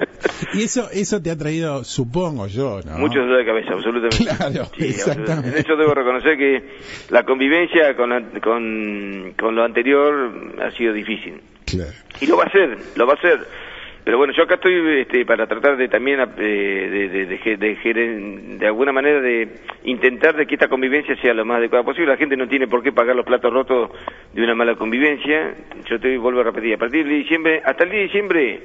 y eso eso te ha traído, supongo yo, ¿no? Mucho dolor de cabeza, absolutamente. Claro, exactamente. En eso debo reconocer que la convivencia con, con, con lo anterior ha sido difícil. Claro. Y lo va a hacer, lo va a hacer pero bueno, yo acá estoy este, para tratar de también eh, de, de, de, alguna manera de intentar de que esta convivencia sea lo más adecuada posible. La gente no tiene por qué pagar los platos rotos de una mala convivencia. Yo te vuelvo a repetir, a partir de diciembre, hasta el día de diciembre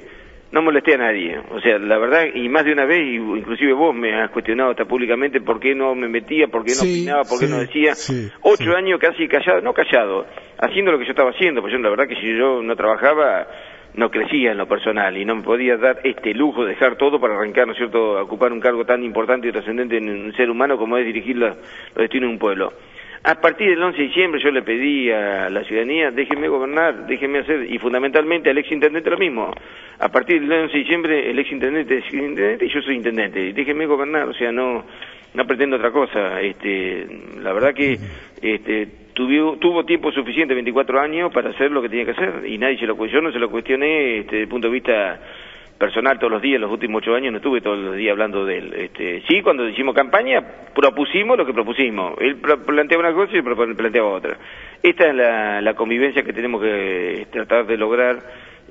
no molesté a nadie. O sea, la verdad, y más de una vez, inclusive vos me has cuestionado hasta públicamente por qué no me metía, por qué no opinaba, por qué no decía. Ocho años casi callado, no callado, haciendo lo que yo estaba haciendo, porque yo la verdad que si yo no trabajaba no crecía en lo personal y no me podía dar este lujo de dejar todo para arrancar, ¿no es cierto?, ocupar un cargo tan importante y trascendente en un ser humano como es dirigir los destinos de un pueblo. A partir del 11 de diciembre yo le pedí a la ciudadanía, déjenme gobernar, déjenme hacer, y fundamentalmente al ex intendente lo mismo. A partir del 11 de diciembre el ex intendente es intendente y yo soy intendente, déjenme gobernar, o sea, no no pretendo otra cosa. Este, la verdad que este, tuvo, tuvo tiempo suficiente, 24 años, para hacer lo que tenía que hacer y nadie se lo yo no se lo cuestioné este, desde el punto de vista personal todos los días, los últimos ocho años no estuve todos los días hablando de él. Este, sí, cuando hicimos campaña propusimos lo que propusimos. Él planteaba una cosa y yo planteaba otra. Esta es la convivencia que tenemos que tratar de lograr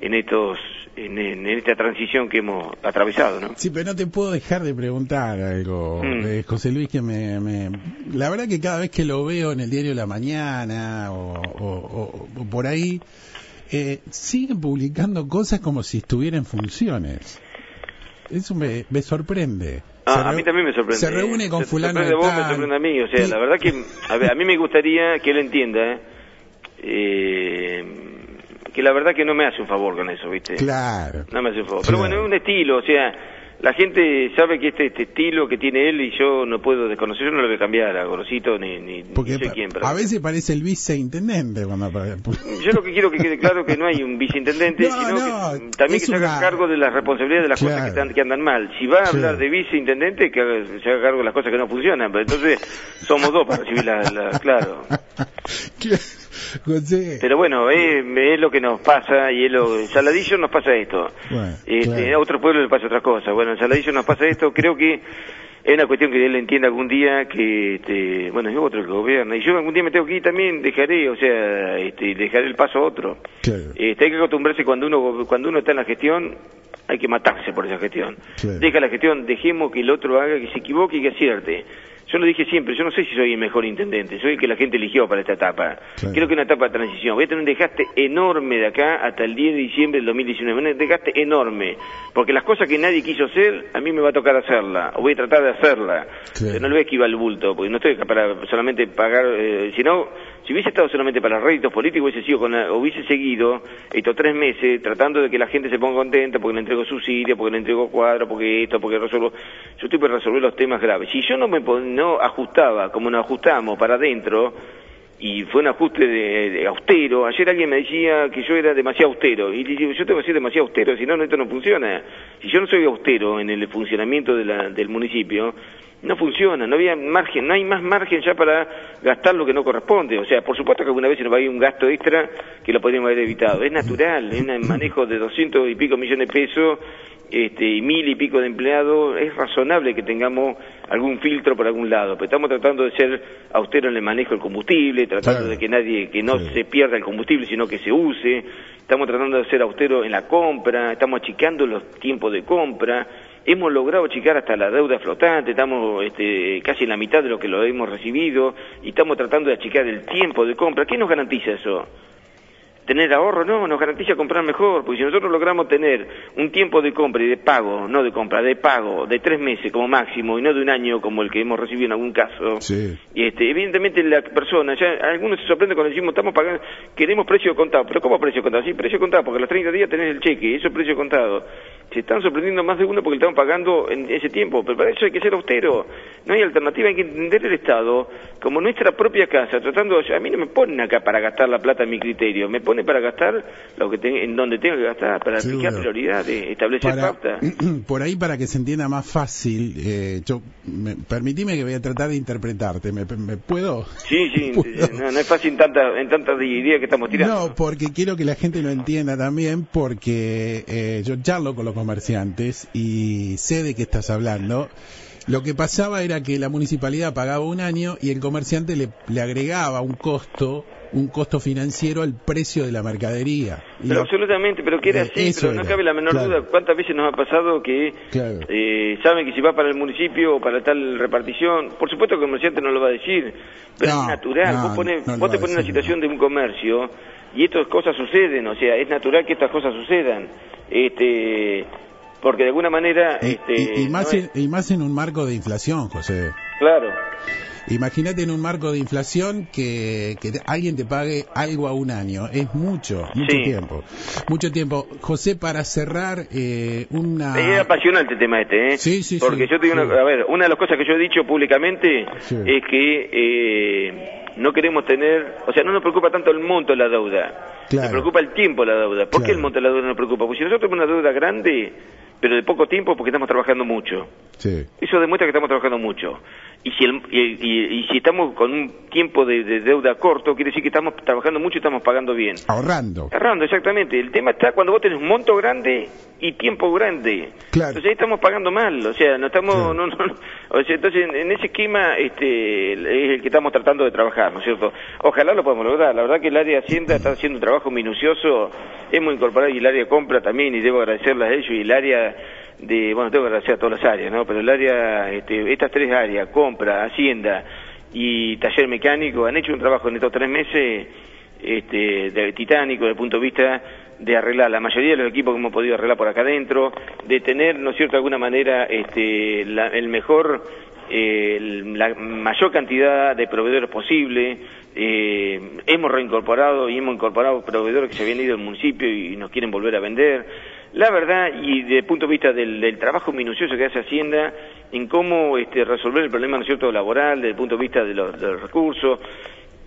en estos en, esta transición que hemos atravesado, ¿no? Sí, pero no te puedo dejar de preguntar algo, mm. eh, José Luis, que me, La verdad que cada vez que lo veo en el diario de la mañana o, por ahí, eh, siguen publicando cosas como si estuviera en funciones. Eso me, me sorprende. Ah, a mí también me sorprende. Se reúne con fulano de vos, me sorprende a mí. O sea, la verdad que a, a mí me gustaría que él entienda eh, que la verdad que no me hace un favor con eso, ¿viste? Claro. No me hace un favor. Pero bueno, es un estilo, o sea, la gente sabe que este, este estilo que tiene él y yo no puedo desconocer, yo no lo voy a cambiar a Gorosito ni, ni, Porque sé quién. a veces parece el viceintendente cuando Yo lo que quiero que quede claro que no hay un viceintendente, sino que también que se haga cargo de las responsabilidades de las cosas que, están, que andan mal. Si va a hablar de viceintendente, que se haga cargo de las cosas que no funcionan, pero entonces somos dos para recibir la... la claro. Pero bueno, es, lo que nos pasa y es lo, en Saladillo nos pasa esto. este, A otro pueblo le pasa otra cosa. Bueno, en Saladillo nos pasa esto. Creo que es una cuestión que él entienda algún día que, este, bueno, es otro que gobierna. Y yo algún día me tengo que ir también, dejaré, o sea, este, dejaré el paso a otro. Este, hay que acostumbrarse cuando uno, cuando uno está en la gestión, hay que matarse por esa gestión. Deja la gestión, dejemos que el otro haga, que se equivoque y que acierte. Yo lo dije siempre, yo no sé si soy el mejor intendente, soy el que la gente eligió para esta etapa. Creo que es una etapa de transición. Voy a tener un desgaste enorme de acá hasta el 10 de diciembre del 2019. Un desgaste enorme. Porque las cosas que nadie quiso hacer, a mí me va a tocar hacerla. O voy a tratar de hacerla. No le voy a esquivar el bulto, porque no estoy para solamente pagar, eh, si no si hubiese estado solamente para réditos políticos, hubiese, sido hubiese seguido estos tres meses tratando de que la gente se ponga contenta porque le entrego subsidio, porque le entrego cuadro, porque esto, porque resuelvo. Yo estoy para resolver los temas graves. Si yo no me no ajustaba como nos ajustamos para adentro, y fue un ajuste de, austero. Ayer alguien me decía que yo era demasiado austero. Y digo, yo tengo que ser demasiado austero, si no, esto no funciona. Si yo no soy austero en el funcionamiento de la, del municipio, no funciona, no había margen, no hay más margen ya para gastar lo que no corresponde. O sea, por supuesto que alguna vez se nos va a ir un gasto extra que lo podríamos haber evitado. Es natural, es un manejo de doscientos y pico millones de pesos este, y mil y pico de empleados, es razonable que tengamos algún filtro por algún lado, pero estamos tratando de ser austeros en el manejo del combustible, tratando de que nadie, que no se pierda el combustible, sino que se use, estamos tratando de ser austeros en la compra, estamos achicando los tiempos de compra, hemos logrado achicar hasta la deuda flotante, estamos este, casi en la mitad de lo que lo hemos recibido y estamos tratando de achicar el tiempo de compra. ¿Qué nos garantiza eso? tener ahorro, no, nos garantiza comprar mejor, porque si nosotros logramos tener un tiempo de compra y de pago, no de compra, de pago, de tres meses como máximo y no de un año como el que hemos recibido en algún caso, y este, evidentemente la persona, ya algunos se sorprenden cuando decimos estamos pagando, queremos precio contado, pero ¿cómo precio contado? Sí, precio contado, porque a los 30 días tenés el cheque, eso es precio contado. Se están sorprendiendo más de uno porque le estamos pagando en ese tiempo, pero para eso hay que ser austero, no hay alternativa, hay que entender el Estado como nuestra propia casa, tratando, a mí no me ponen acá para gastar la plata en mi criterio, me para gastar lo que en donde tenga que gastar, para aplicar prioridades, establecer pautas. Por ahí, para que se entienda más fácil, eh, yo, me, permitime que voy a tratar de interpretarte. ¿Me, puedo? Sí, sí, No, es fácil en, tanta, en tantas ideas que estamos tirando. No, porque quiero que la gente lo entienda también, porque eh, yo charlo con los comerciantes y sé de qué estás hablando. Lo que pasaba era que la municipalidad pagaba un año y el comerciante le, le agregaba un costo un costo financiero al precio de la mercadería. Pero absolutamente, pero que era eh, así, pero no cabe la menor duda. ¿Cuántas veces nos ha pasado que eh, saben que si va para el municipio o para tal repartición, por supuesto que el comerciante no lo va a decir, pero es natural. vos, vos te pones en la situación de un comercio y estas cosas suceden, o sea, es natural que estas cosas sucedan. Este, porque de alguna manera... Eh, este, y, más en, y más en un marco de inflación, José. Claro. Imagínate en un marco de inflación que, que alguien te pague algo a un año. Es mucho, mucho tiempo. Mucho tiempo. José, para cerrar, eh, una... Es apasionante el tema este, ¿eh? Sí, sí, Porque yo te digo, una, a ver, una de las cosas que yo he dicho públicamente es que eh, no queremos tener, o sea, no nos preocupa tanto el monto de la deuda. Nos preocupa el tiempo de la deuda. ¿Por qué el monto de la deuda nos preocupa? Porque si nosotros tenemos una deuda grande, pero de poco tiempo porque estamos trabajando mucho. Sí. Eso demuestra que estamos trabajando mucho. Y si, y, si estamos con un tiempo de, deuda corto, quiere decir que estamos trabajando mucho y estamos pagando bien. Ahorrando. Ahorrando, exactamente. El tema está cuando vos tenés un monto grande y tiempo grande. Claro. Entonces ahí estamos pagando mal, o sea, no estamos... No, no, o sea, entonces en ese esquema este, es el que estamos tratando de trabajar, ¿no es cierto? Ojalá lo podamos lograr. La verdad que el área de Hacienda está haciendo un trabajo minucioso, hemos incorporado y el área de compra también, y debo agradecerles a ellos, y el área de, bueno, tengo que agradecer a todas las áreas, ¿no? Pero el área, este, estas tres áreas, compra, hacienda y taller mecánico, han hecho un trabajo en estos tres meses este, de titánico desde el punto de vista de arreglar la mayoría de los equipos que hemos podido arreglar por acá adentro, de tener, ¿no es cierto?, de alguna manera este, el mejor, eh, la mayor cantidad de proveedores posible. Eh, hemos reincorporado y hemos incorporado proveedores que se habían ido del municipio y nos quieren volver a vender. La verdad, y desde el punto de vista del, trabajo minucioso que hace Hacienda en cómo este, resolver el problema, ¿no es cierto?, laboral, desde el punto de vista de los, recursos.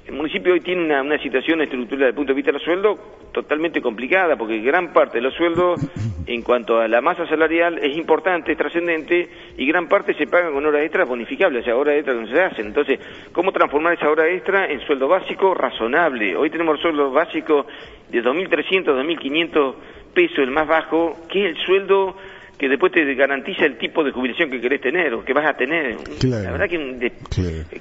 El municipio hoy tiene una, una, situación estructural desde el punto de vista de los sueldos totalmente complicada, porque gran parte de los sueldos, en cuanto a la masa salarial, es importante, es trascendente, y gran parte se paga con horas extras bonificables, o sea, horas extras que no se hacen. Entonces, ¿cómo transformar esa hora extra en sueldo básico razonable? Hoy tenemos sueldo básico de 2.300, 2.500 peso, el más bajo, que es el sueldo que después te garantiza el tipo de jubilación que querés tener o que vas a tener. La verdad que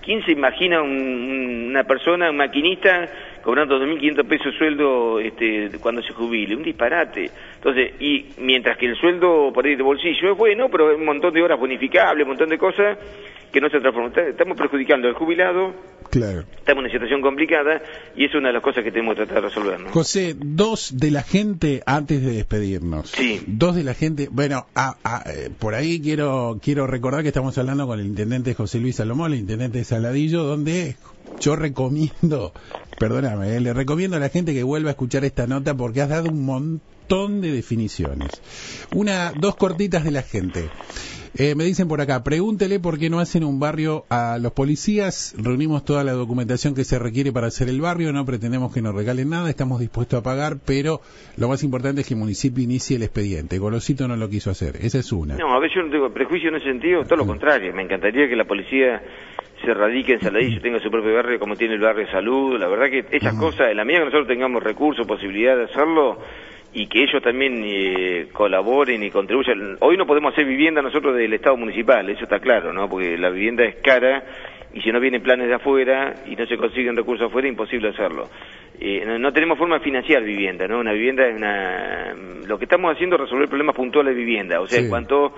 ¿quién se imagina una persona, un maquinista, cobrando 2.500 pesos de sueldo este, cuando se jubile? Un disparate. Entonces, y mientras que el sueldo por ahí de bolsillo es bueno, pero hay un montón de horas bonificables, un montón de cosas que no se transforman. Estamos perjudicando al jubilado, Claro. Estamos en una situación complicada y es una de las cosas que tenemos que tratar de resolver. José, dos de la gente, antes de despedirnos. Sí. Dos de la gente, bueno, eh, por ahí quiero, quiero recordar que estamos hablando con el intendente José Luis Salomón, el intendente de Saladillo, donde yo recomiendo, perdóname, eh, le recomiendo a la gente que vuelva a escuchar esta nota porque has dado un montón de definiciones. Una, dos cortitas de la gente. Eh, me dicen por acá, pregúntele por qué no hacen un barrio a los policías. Reunimos toda la documentación que se requiere para hacer el barrio. No pretendemos que nos regalen nada, estamos dispuestos a pagar, pero lo más importante es que el municipio inicie el expediente. Golosito no lo quiso hacer. Esa es una. No, a veces yo no tengo prejuicio en ese sentido, todo lo mm. contrario. Me encantaría que la policía se radique en Saladillo, tenga su propio barrio como tiene el barrio de salud. La verdad que esas mm. cosas, en la medida que nosotros tengamos recursos, posibilidad de hacerlo, y que ellos también eh, colaboren y contribuyan. Hoy no podemos hacer vivienda nosotros del Estado municipal, eso está claro, ¿no? Porque la vivienda es cara y si no vienen planes de afuera y no se consiguen recursos afuera, imposible hacerlo. Eh, no, tenemos forma de financiar vivienda, ¿no? Una vivienda es una... Lo que estamos haciendo es resolver problemas puntuales de vivienda, o sea, en cuanto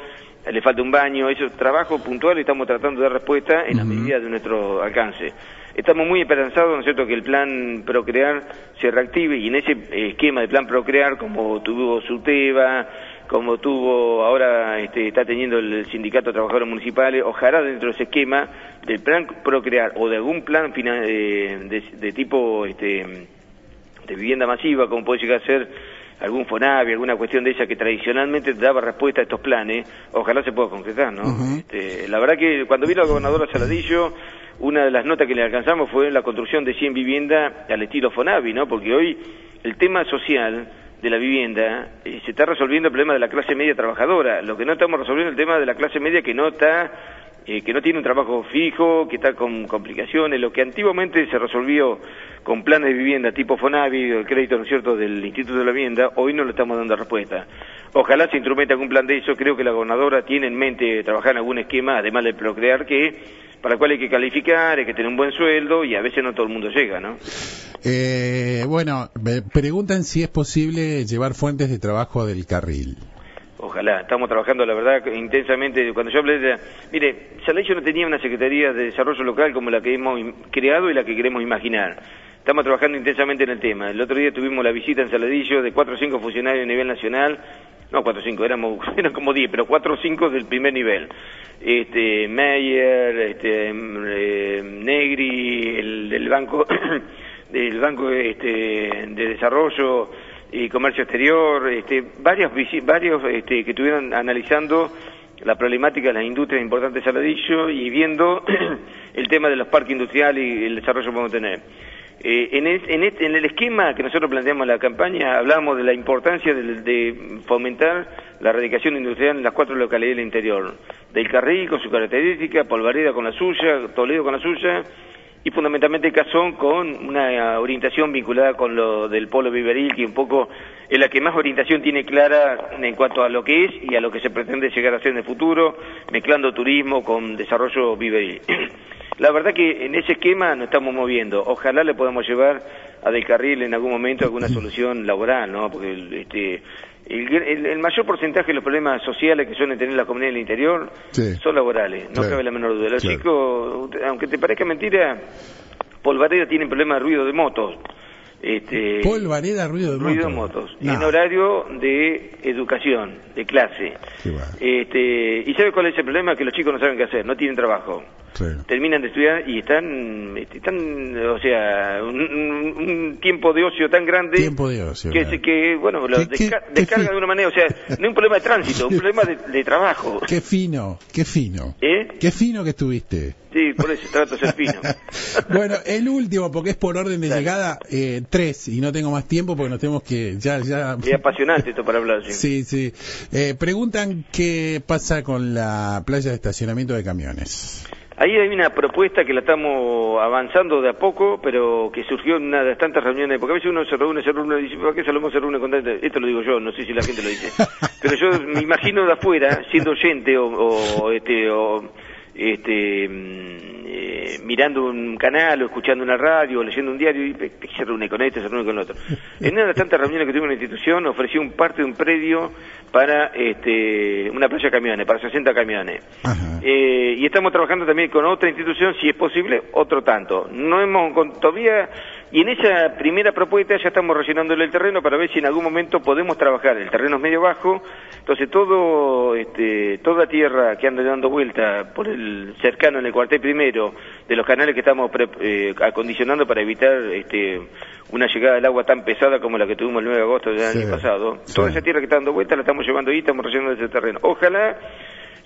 le falta un baño, esos trabajos puntuales estamos tratando de dar respuesta en la medida de nuestro alcance. Estamos muy esperanzados, ¿no es cierto?, que el plan Procrear se reactive y en ese esquema de plan Procrear, como tuvo SUTEBA, como tuvo ahora este, está teniendo el sindicato de trabajadores municipales, ojalá dentro de ese esquema del plan Procrear o de algún plan de, de, tipo este, de vivienda masiva, como puede llegar a ser algún FONAVI, alguna cuestión de esa que tradicionalmente daba respuesta a estos planes, ojalá se pueda concretar, ¿no? este, la verdad que cuando vino la gobernadora Saladillo, una de las notas que le alcanzamos fue la construcción de 100 viviendas al estilo Fonavi, ¿no? Porque hoy el tema social de la vivienda eh, se está resolviendo el problema de la clase media trabajadora. Lo que no estamos resolviendo es el tema de la clase media que no está eh, que no tiene un trabajo fijo, que está con complicaciones, lo que antiguamente se resolvió con planes de vivienda tipo Fonavi, el crédito, ¿no es cierto?, del Instituto de la Vivienda, hoy no le estamos dando respuesta. Ojalá se instrumente algún plan de eso, creo que la gobernadora tiene en mente trabajar en algún esquema, además de procrear, que para el cual hay que calificar, hay que tener un buen sueldo y a veces no todo el mundo llega, ¿no? Eh, bueno, me preguntan si es posible llevar fuentes de trabajo del carril. Ojalá, estamos trabajando, la verdad, intensamente. Cuando yo hablé de... Mire, Saladillo no tenía una Secretaría de Desarrollo Local como la que hemos creado y la que queremos imaginar. Estamos trabajando intensamente en el tema. El otro día tuvimos la visita en Saladillo de cuatro o cinco funcionarios a nivel nacional no 4 o 5, éramos, eran como 10, pero 4 o 5 del primer nivel. Este, Meyer, este, eh, Negri, el del banco, del banco este, de desarrollo y comercio exterior, este, varios, varios este, que estuvieron analizando la problemática de las industrias importantes de Saladillo y viendo el tema de los parques industriales y el desarrollo que podemos tener. Eh, en, en, el esquema que nosotros planteamos en la campaña, hablábamos de la importancia de, fomentar la erradicación industrial en las cuatro localidades del interior. Del Carril con su característica, Polvareda con la suya, Toledo con la suya, y fundamentalmente Cazón con una orientación vinculada con lo del polo viveril, que un poco es la que más orientación tiene clara en cuanto a lo que es y a lo que se pretende llegar a ser en el futuro, mezclando turismo con desarrollo viveril. La verdad que en ese esquema nos estamos moviendo. Ojalá le podamos llevar a Del Carril en algún momento alguna solución laboral, ¿no? Porque este, el, mayor porcentaje de los problemas sociales que suelen tener las comunidades del interior son laborales, no cabe la menor duda. Los chicos, aunque te parezca mentira, Polvareda tienen problemas de ruido de motos. Este, Polvareda, ruido de ruido motos. motos. En horario de educación, de clase. Este, ¿Y sabe cuál es el problema? Que los chicos no saben qué hacer, no tienen trabajo. Terminan de estudiar y están, están o sea, un, tiempo de ocio tan grande tiempo de ocio, que, que bueno, lo descarga de una manera, o sea, no es un problema de tránsito, un problema de, trabajo. Qué fino, qué fino. ¿Eh? Qué fino que estuviste. Sí, por eso trato de ser fino. bueno, el último, porque es por orden de llegada, eh, tres, y no tengo más tiempo porque nos tenemos que, ya, ya... Es apasionante esto para hablar. Sí, sí. Eh, preguntan qué pasa con la playa de estacionamiento de camiones. Ahí hay una propuesta que la estamos avanzando de a poco, pero que surgió en una de las tantas reuniones, porque a veces uno se reúne, se reúne y dice, ¿para qué Salomón se reúne con Esto lo digo yo, no sé si la gente lo dice. Pero yo me imagino de afuera, siendo oyente o, o, este, o este, mm, eh, mirando un canal o escuchando una radio o leyendo un diario y se reúne con este, se reúne con el otro. En una de las tantas reuniones que tuve en la institución ofrecí un parte de un predio para este, una playa de camiones, para 60 camiones. Eh, y estamos trabajando también con otra institución, si es posible, otro tanto. No hemos todavía y en esa primera propuesta ya estamos rellenándole el terreno para ver si en algún momento podemos trabajar. El terreno es medio bajo, entonces todo, este, toda tierra que anda dando vuelta por el cercano en el cuartel primero, de los canales que estamos eh, acondicionando para evitar este, una llegada del agua tan pesada como la que tuvimos el 9 de agosto del año pasado, toda esa tierra que está dando vuelta la estamos llevando ahí, estamos rellenando ese terreno. Ojalá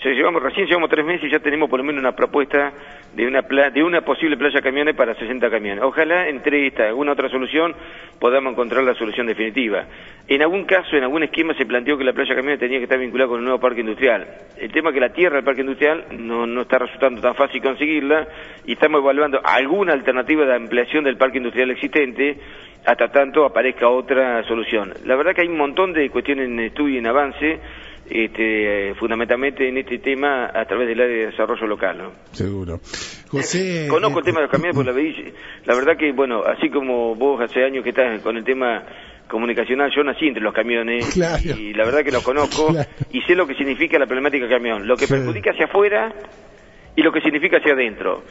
recién llevamos tres meses y ya tenemos por lo menos una propuesta de una, de una posible playa camiones para 60 camiones. Ojalá entre esta alguna otra solución podamos encontrar la solución definitiva. En algún caso, en algún esquema se planteó que la playa camiones tenía que estar vinculada con el nuevo parque industrial. El tema es que la tierra del parque industrial no, no está resultando tan fácil conseguirla y estamos evaluando alguna alternativa de ampliación del parque industrial existente hasta tanto aparezca otra solución. La verdad que hay un montón de cuestiones en estudio y en avance este, fundamentalmente en este tema a través del área de desarrollo local. ¿no? Seguro. José... Conozco el tema de los camiones porque la, veis, la verdad que, bueno, así como vos hace años que estás con el tema comunicacional, yo nací entre los camiones y la verdad que los conozco y sé lo que significa la problemática camión, lo que perjudica hacia afuera y lo que significa hacia adentro.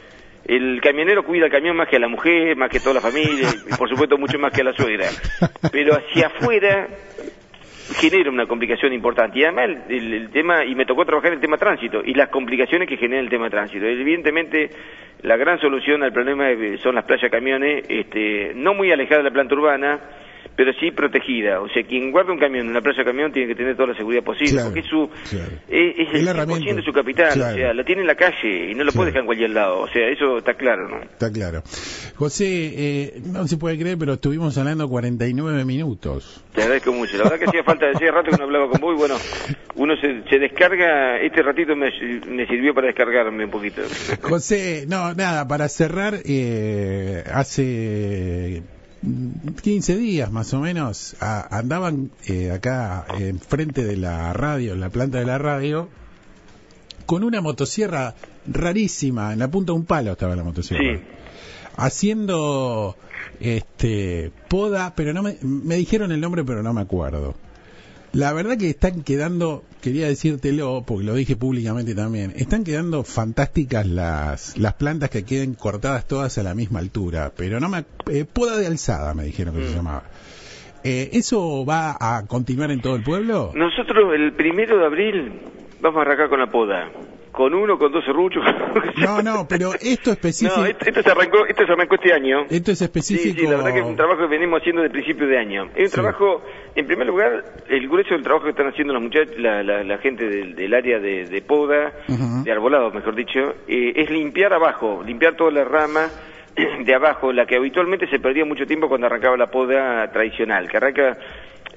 El camionero cuida al camión más que a la mujer, más que a toda la familia, y por supuesto mucho más que a la suegra. Pero hacia afuera genera una complicación importante. Y además el, tema, y me tocó trabajar el tema tránsito, y las complicaciones que genera el tema tránsito. Evidentemente, la gran solución al problema son las playas camiones, este, no muy alejadas de la planta urbana, pero sí protegida. O sea, quien guarda un camión en la playa camión tiene que tener toda la seguridad posible, porque es, su, es, el 100% de su capital, o sea, la tiene en la calle y no lo puede dejar en cualquier lado, o sea, eso está claro, ¿no? Está claro. José, eh, no se puede creer, pero estuvimos hablando 49 minutos. Te agradezco mucho, la verdad que hacía falta, hacía rato que no hablaba con vos y bueno, uno se, se descarga, este ratito me, me, sirvió para descargarme un poquito. José, no, nada, para cerrar, eh, hace 15 días más o menos andaban eh, acá enfrente de la radio, en la planta de la radio, con una motosierra rarísima, en la punta de un palo estaba la motosierra. Haciendo este poda, pero no me, me dijeron el nombre, pero no me acuerdo. La verdad que están quedando, quería decírtelo, porque lo dije públicamente también, están quedando fantásticas las, las plantas que queden cortadas todas a la misma altura, pero no me, eh, poda de alzada me dijeron que se mm. llamaba. Eh, ¿Eso va a continuar en todo el pueblo? Nosotros el primero de abril vamos a arrancar con la poda. Con uno, con dos serruchos. No, no, pero esto específico. No, esto, esto se arrancó, esto se arrancó este año. Esto es Sí, específico. sí, la verdad que es un trabajo que venimos haciendo de principio de año. Es un Sí. trabajo, en primer lugar, el grueso del trabajo que están haciendo los muchachos, la, la- la gente del, del área de, de poda, de arbolado, mejor dicho, eh, es limpiar abajo, limpiar toda la rama de abajo, la que habitualmente se perdía mucho tiempo cuando arrancaba la poda tradicional, que arranca,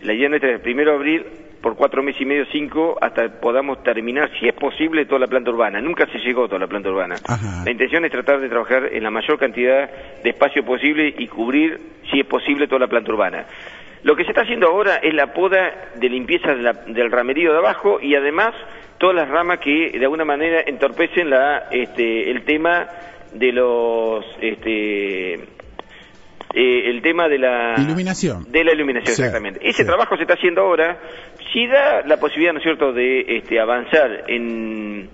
la idea nuestra es primero de abril, por cuatro meses y medio, cinco, hasta podamos terminar, si es posible, toda la planta urbana. Nunca se llegó a toda la planta urbana. Ajá. La intención es tratar de trabajar en la mayor cantidad de espacio posible y cubrir, si es posible, toda la planta urbana. Lo que se está haciendo ahora es la poda de limpieza de la- del ramerío de abajo y además todas las ramas que de alguna manera entorpecen la, este, el tema de los este, eh, el tema de la Iluminación. de la iluminación Sí, exactamente ese sí. trabajo se está haciendo ahora si da la posibilidad no es cierto de este, avanzar en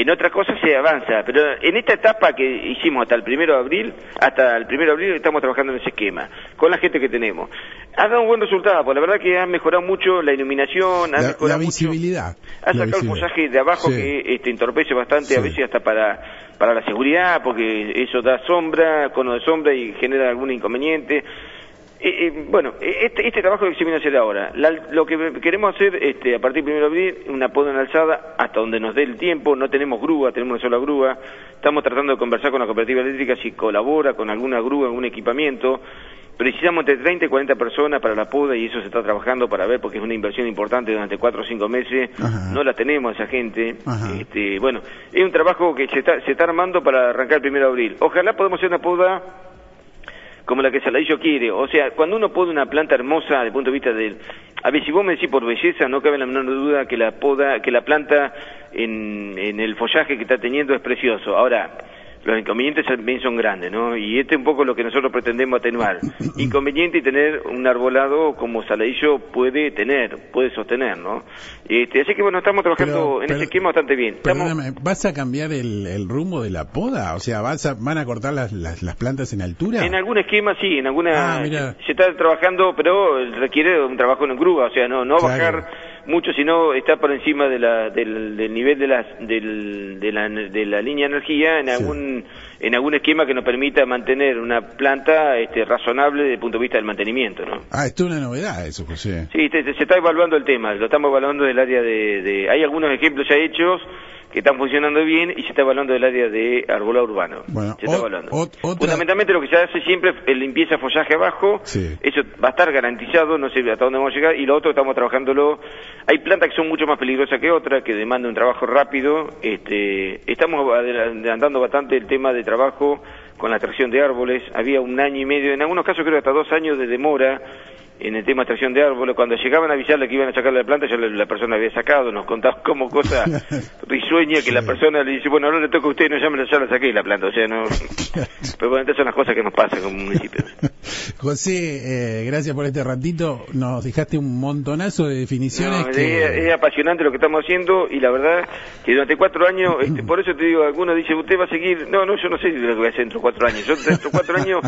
en otras cosas se avanza. Pero en esta etapa que hicimos hasta el primero de abril hasta el primero de abril estamos trabajando en ese esquema con la gente que tenemos. Ha dado un buen resultado porque la verdad que ha mejorado mucho la iluminación ha La, mejorado la mucho. visibilidad. ha La sacado el follaje de abajo Sí. que este, entorpece bastante a veces hasta para para la seguridad porque eso da sombra cono de sombra y genera algún inconveniente Eh, eh, bueno, eh, este, este trabajo que se viene a hacer ahora, la- lo que queremos hacer este, a partir del 1 de abril, una poda en alzada hasta donde nos dé el tiempo, no tenemos grúa, tenemos una sola grúa, estamos tratando de conversar con la cooperativa eléctrica si colabora con alguna grúa, algún equipamiento, precisamos entre 30 y 40 personas para la poda y eso se está trabajando para ver porque es una inversión importante durante 4 o 5 meses, Ajá. no la tenemos esa gente, Ajá. este, bueno, es un trabajo que se está, se está armando para arrancar el 1 de abril, ojalá podamos hacer una poda como la que Saladillo quiere. O sea, cuando uno pone una planta hermosa desde el punto de vista del... A ver, si vos me decís por belleza, no cabe la menor duda que la poda, que la planta en, en el follaje que está teniendo es precioso. Ahora, los inconvenientes también son grandes, ¿no? Y este es un poco lo que nosotros pretendemos atenuar. Inconveniente y tener un arbolado como Saladillo puede tener, puede sostener, ¿no? Este, así que bueno, estamos trabajando Pero- en pero- ese esquema bastante bien. Estamos- ¿vas a cambiar el, el rumbo de la poda? O sea, ¿vas a- ¿van a cortar las, las, las plantas en altura? En algún esquema sí, en alguna Ah, mira. se está trabajando, pero requiere un trabajo en grúa, o sea, no no Claro. bajar mucho, sino está por encima de la, del, del nivel de, las, del, de, la, de la línea de energía en Sí. algún en algún esquema que nos permita mantener una planta este, razonable desde el punto de vista del mantenimiento, ¿no? Ah, esto es una novedad eso, José. Sí, te- se está evaluando el tema, lo estamos evaluando del área de, de- Hay algunos ejemplos ya hechos que están funcionando bien y se está evaluando del área de arbolado urbano. Bueno, se está evaluando. ot- otra- Fundamentalmente lo que se hace siempre es limpieza follaje abajo, Sí. eso va a estar garantizado, no sé hasta dónde vamos a llegar, y lo otro estamos trabajándolo. Hay plantas que son mucho más peligrosas que otras, que demandan un trabajo rápido. Este, estamos adelantando bastante el tema de trabajo con la extracción de árboles. Había un año y medio, en algunos casos creo que hasta dos años de demora en el tema de extracción de árboles. Cuando llegaban a avisarle que iban a sacar la planta, ya la, la persona había sacado, nos contaba como cosa risueña que la Sí. persona le dice, bueno, ahora le toca a usted, no llamen, ya la saqué la planta. O sea, no... Pero bueno, estas son las cosas que nos pasan como municipio. José, eh, gracias por este ratito. Nos dejaste un montonazo de definiciones No, que... es, es apasionante lo que estamos haciendo y la verdad que durante cuatro años, este, por eso te digo, algunos dicen, usted va a seguir, no, no, yo no sé lo que voy a hacer dentro de cuatro años, yo dentro de cuatro años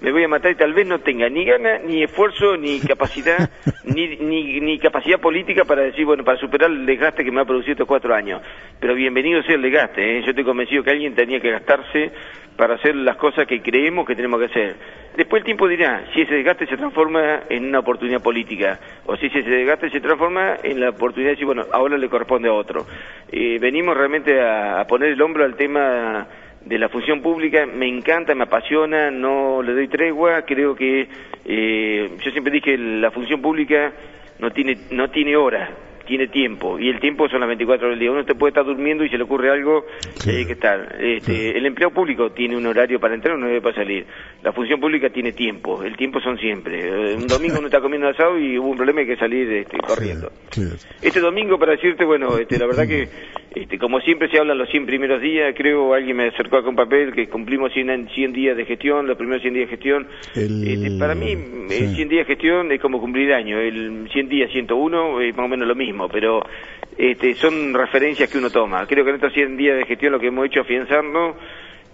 me voy a matar y tal vez no tenga ni gana, ni esfuerzo, ni capacidad, ni, ni, ni capacidad política para decir, bueno, para superar el desgaste que me ha producido estos cuatro años. Pero bienvenido sea el desgaste, ¿eh? yo estoy convencido que alguien tenía que gastarse para hacer las cosas que creemos que tenemos que hacer. Después el tiempo dirá si ese desgaste se transforma en una oportunidad política o si ese desgaste se transforma en la oportunidad de decir, bueno, ahora le corresponde a otro. Eh, venimos realmente a poner el hombro al tema de la función pública, me encanta, me apasiona, no le doy tregua, creo que eh, yo siempre dije la función pública no tiene no tiene hora, tiene tiempo y el tiempo son las 24 horas del día. Uno te puede estar durmiendo y se le ocurre algo, Claro. hay que estar. Este, El empleo público tiene un horario para entrar, un horario para salir. La función pública tiene tiempo, el tiempo son siempre. Eh, Un domingo uno está comiendo asado y hubo un problema y hay que salir este, corriendo. Sí, Este domingo, para decirte, bueno, este, la verdad que, este, como siempre se hablan los 100 primeros días, creo, alguien me acercó acá un papel que cumplimos 100, an- 100 días de gestión, los primeros 100 días de gestión. El- Este, para mí, sí. el 100 días de gestión es como cumplir año, el 100 días 101 es más o menos lo mismo, pero este, son referencias que uno toma. Creo que en estos 100 días de gestión lo que hemos hecho es afianzarnos,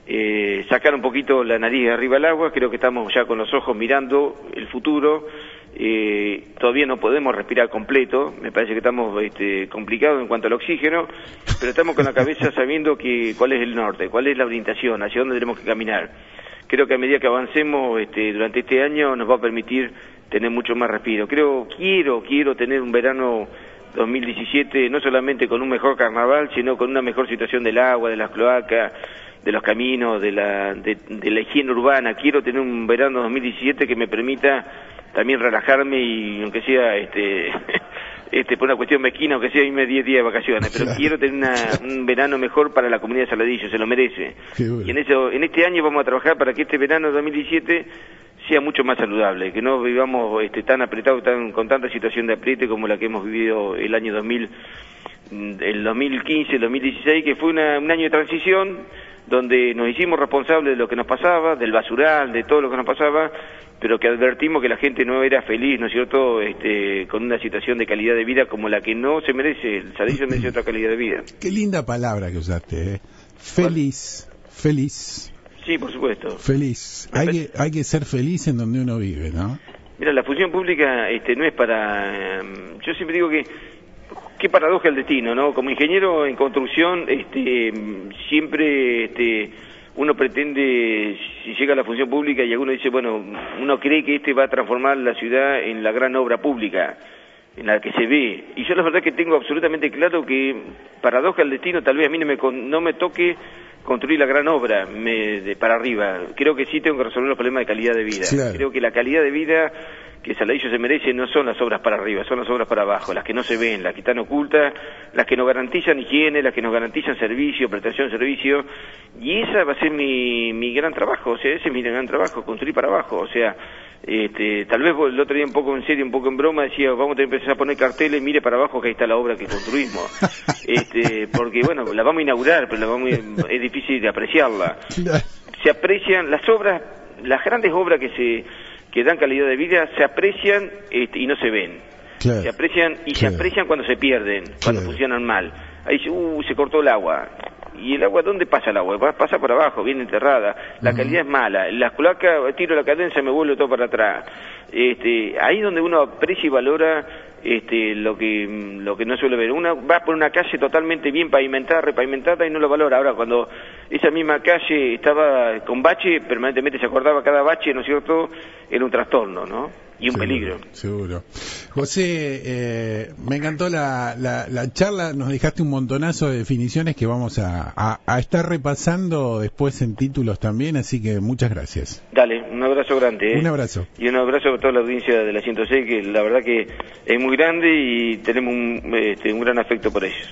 eh, sacar un poquito la nariz de arriba al agua, creo que estamos ya con los ojos mirando el futuro, Eh, todavía no podemos respirar completo, me parece que estamos este, complicados en cuanto al oxígeno, pero estamos con la cabeza sabiendo que cuál es el norte, cuál es la orientación, hacia dónde tenemos que caminar. Creo que a medida que avancemos este, durante este año nos va a permitir tener mucho más respiro. Creo, quiero, quiero tener un verano 2017 no solamente con un mejor carnaval, sino con una mejor situación del agua, de las cloacas, de los caminos, de la, de, la higiene urbana. Quiero tener un verano 2017 que me permita también relajarme y aunque sea este este por una cuestión mezquina aunque sea irme 10 días de vacaciones pero quiero tener un verano mejor para la comunidad de Saladillo se lo merece. Y en eso en este año vamos a trabajar para que este verano 2017 sea mucho más saludable, que no vivamos este, tan apretados, tan, con tanta situación de apriete como la que hemos vivido el año 2000, mm, el 2015, el 2016, que fue un año de transición donde nos hicimos responsables de lo que nos pasaba, del basural, de todo lo que nos pasaba, pero que advertimos que la gente no era feliz, ¿no es cierto?, este, con una situación de calidad de vida como la que no se merece, el Sadillo merece otra calidad de vida. Qué linda palabra que usaste, ¿eh? Feliz, feliz. Sí, por supuesto. Feliz. Hay que, hay que ser feliz en donde uno vive, ¿no? Mira, la función pública este, no es para... Em, yo siempre digo que qué paradoja el destino, ¿no? Como ingeniero en construcción, este, siempre este, uno pretende, si llega a la función pública y alguno dice, bueno, uno cree que este va a transformar la ciudad en la gran obra pública, en la que se ve. Y yo la verdad que tengo absolutamente claro que paradoja el destino, tal vez a mí no me, no me toque construir la gran obra me, de, para arriba. Creo que sí tengo que resolver los problemas de calidad de vida. Creo que la calidad de vida que Saladillo se merece no son las obras para arriba, son las obras para abajo, las que no se ven, las que están ocultas, las que nos garantizan higiene, las que nos garantizan servicio, prestación de servicio, y esa va a ser mi, mi gran trabajo, o sea, ese es mi gran trabajo, construir para abajo, o sea, este, tal vez el otro día un poco en serio, un poco en broma, decía, vamos a tener que empezar a poner carteles, mire para abajo que ahí está la obra que construimos. este, porque bueno, la vamos a inaugurar, pero la vamos es difícil de apreciarla. Se aprecian las obras, las grandes obras que se que dan calidad de vida, se aprecian este, y no se ven. Se aprecian y se aprecian cuando se pierden, cuando funcionan mal. Ahí dice, uh, se cortó el agua ¿Y el agua dónde pasa el agua? Pasa por abajo, bien enterrada. La calidad es mala. Las cloacas, tiro la cadencia, me vuelve todo para atrás. Este, ahí donde uno aprecia y valora este, lo que lo que no suele ver. Uno va por una calle totalmente bien pavimentada, repavimentada y no lo valora. Ahora, cuando esa misma calle estaba con bache, permanentemente se acordaba cada bache, ¿no es cierto?, era un trastorno, ¿no? Y un peligro. Seguro. José, eh, me encantó la, la, charla, nos dejaste un montonazo de definiciones que vamos a, a, estar repasando después en títulos también, así que muchas gracias. Dale, un abrazo grande. ¿eh? Un abrazo. Y un abrazo a toda la audiencia de la 106, que la verdad que es muy grande y tenemos un, este, un gran afecto por ellos.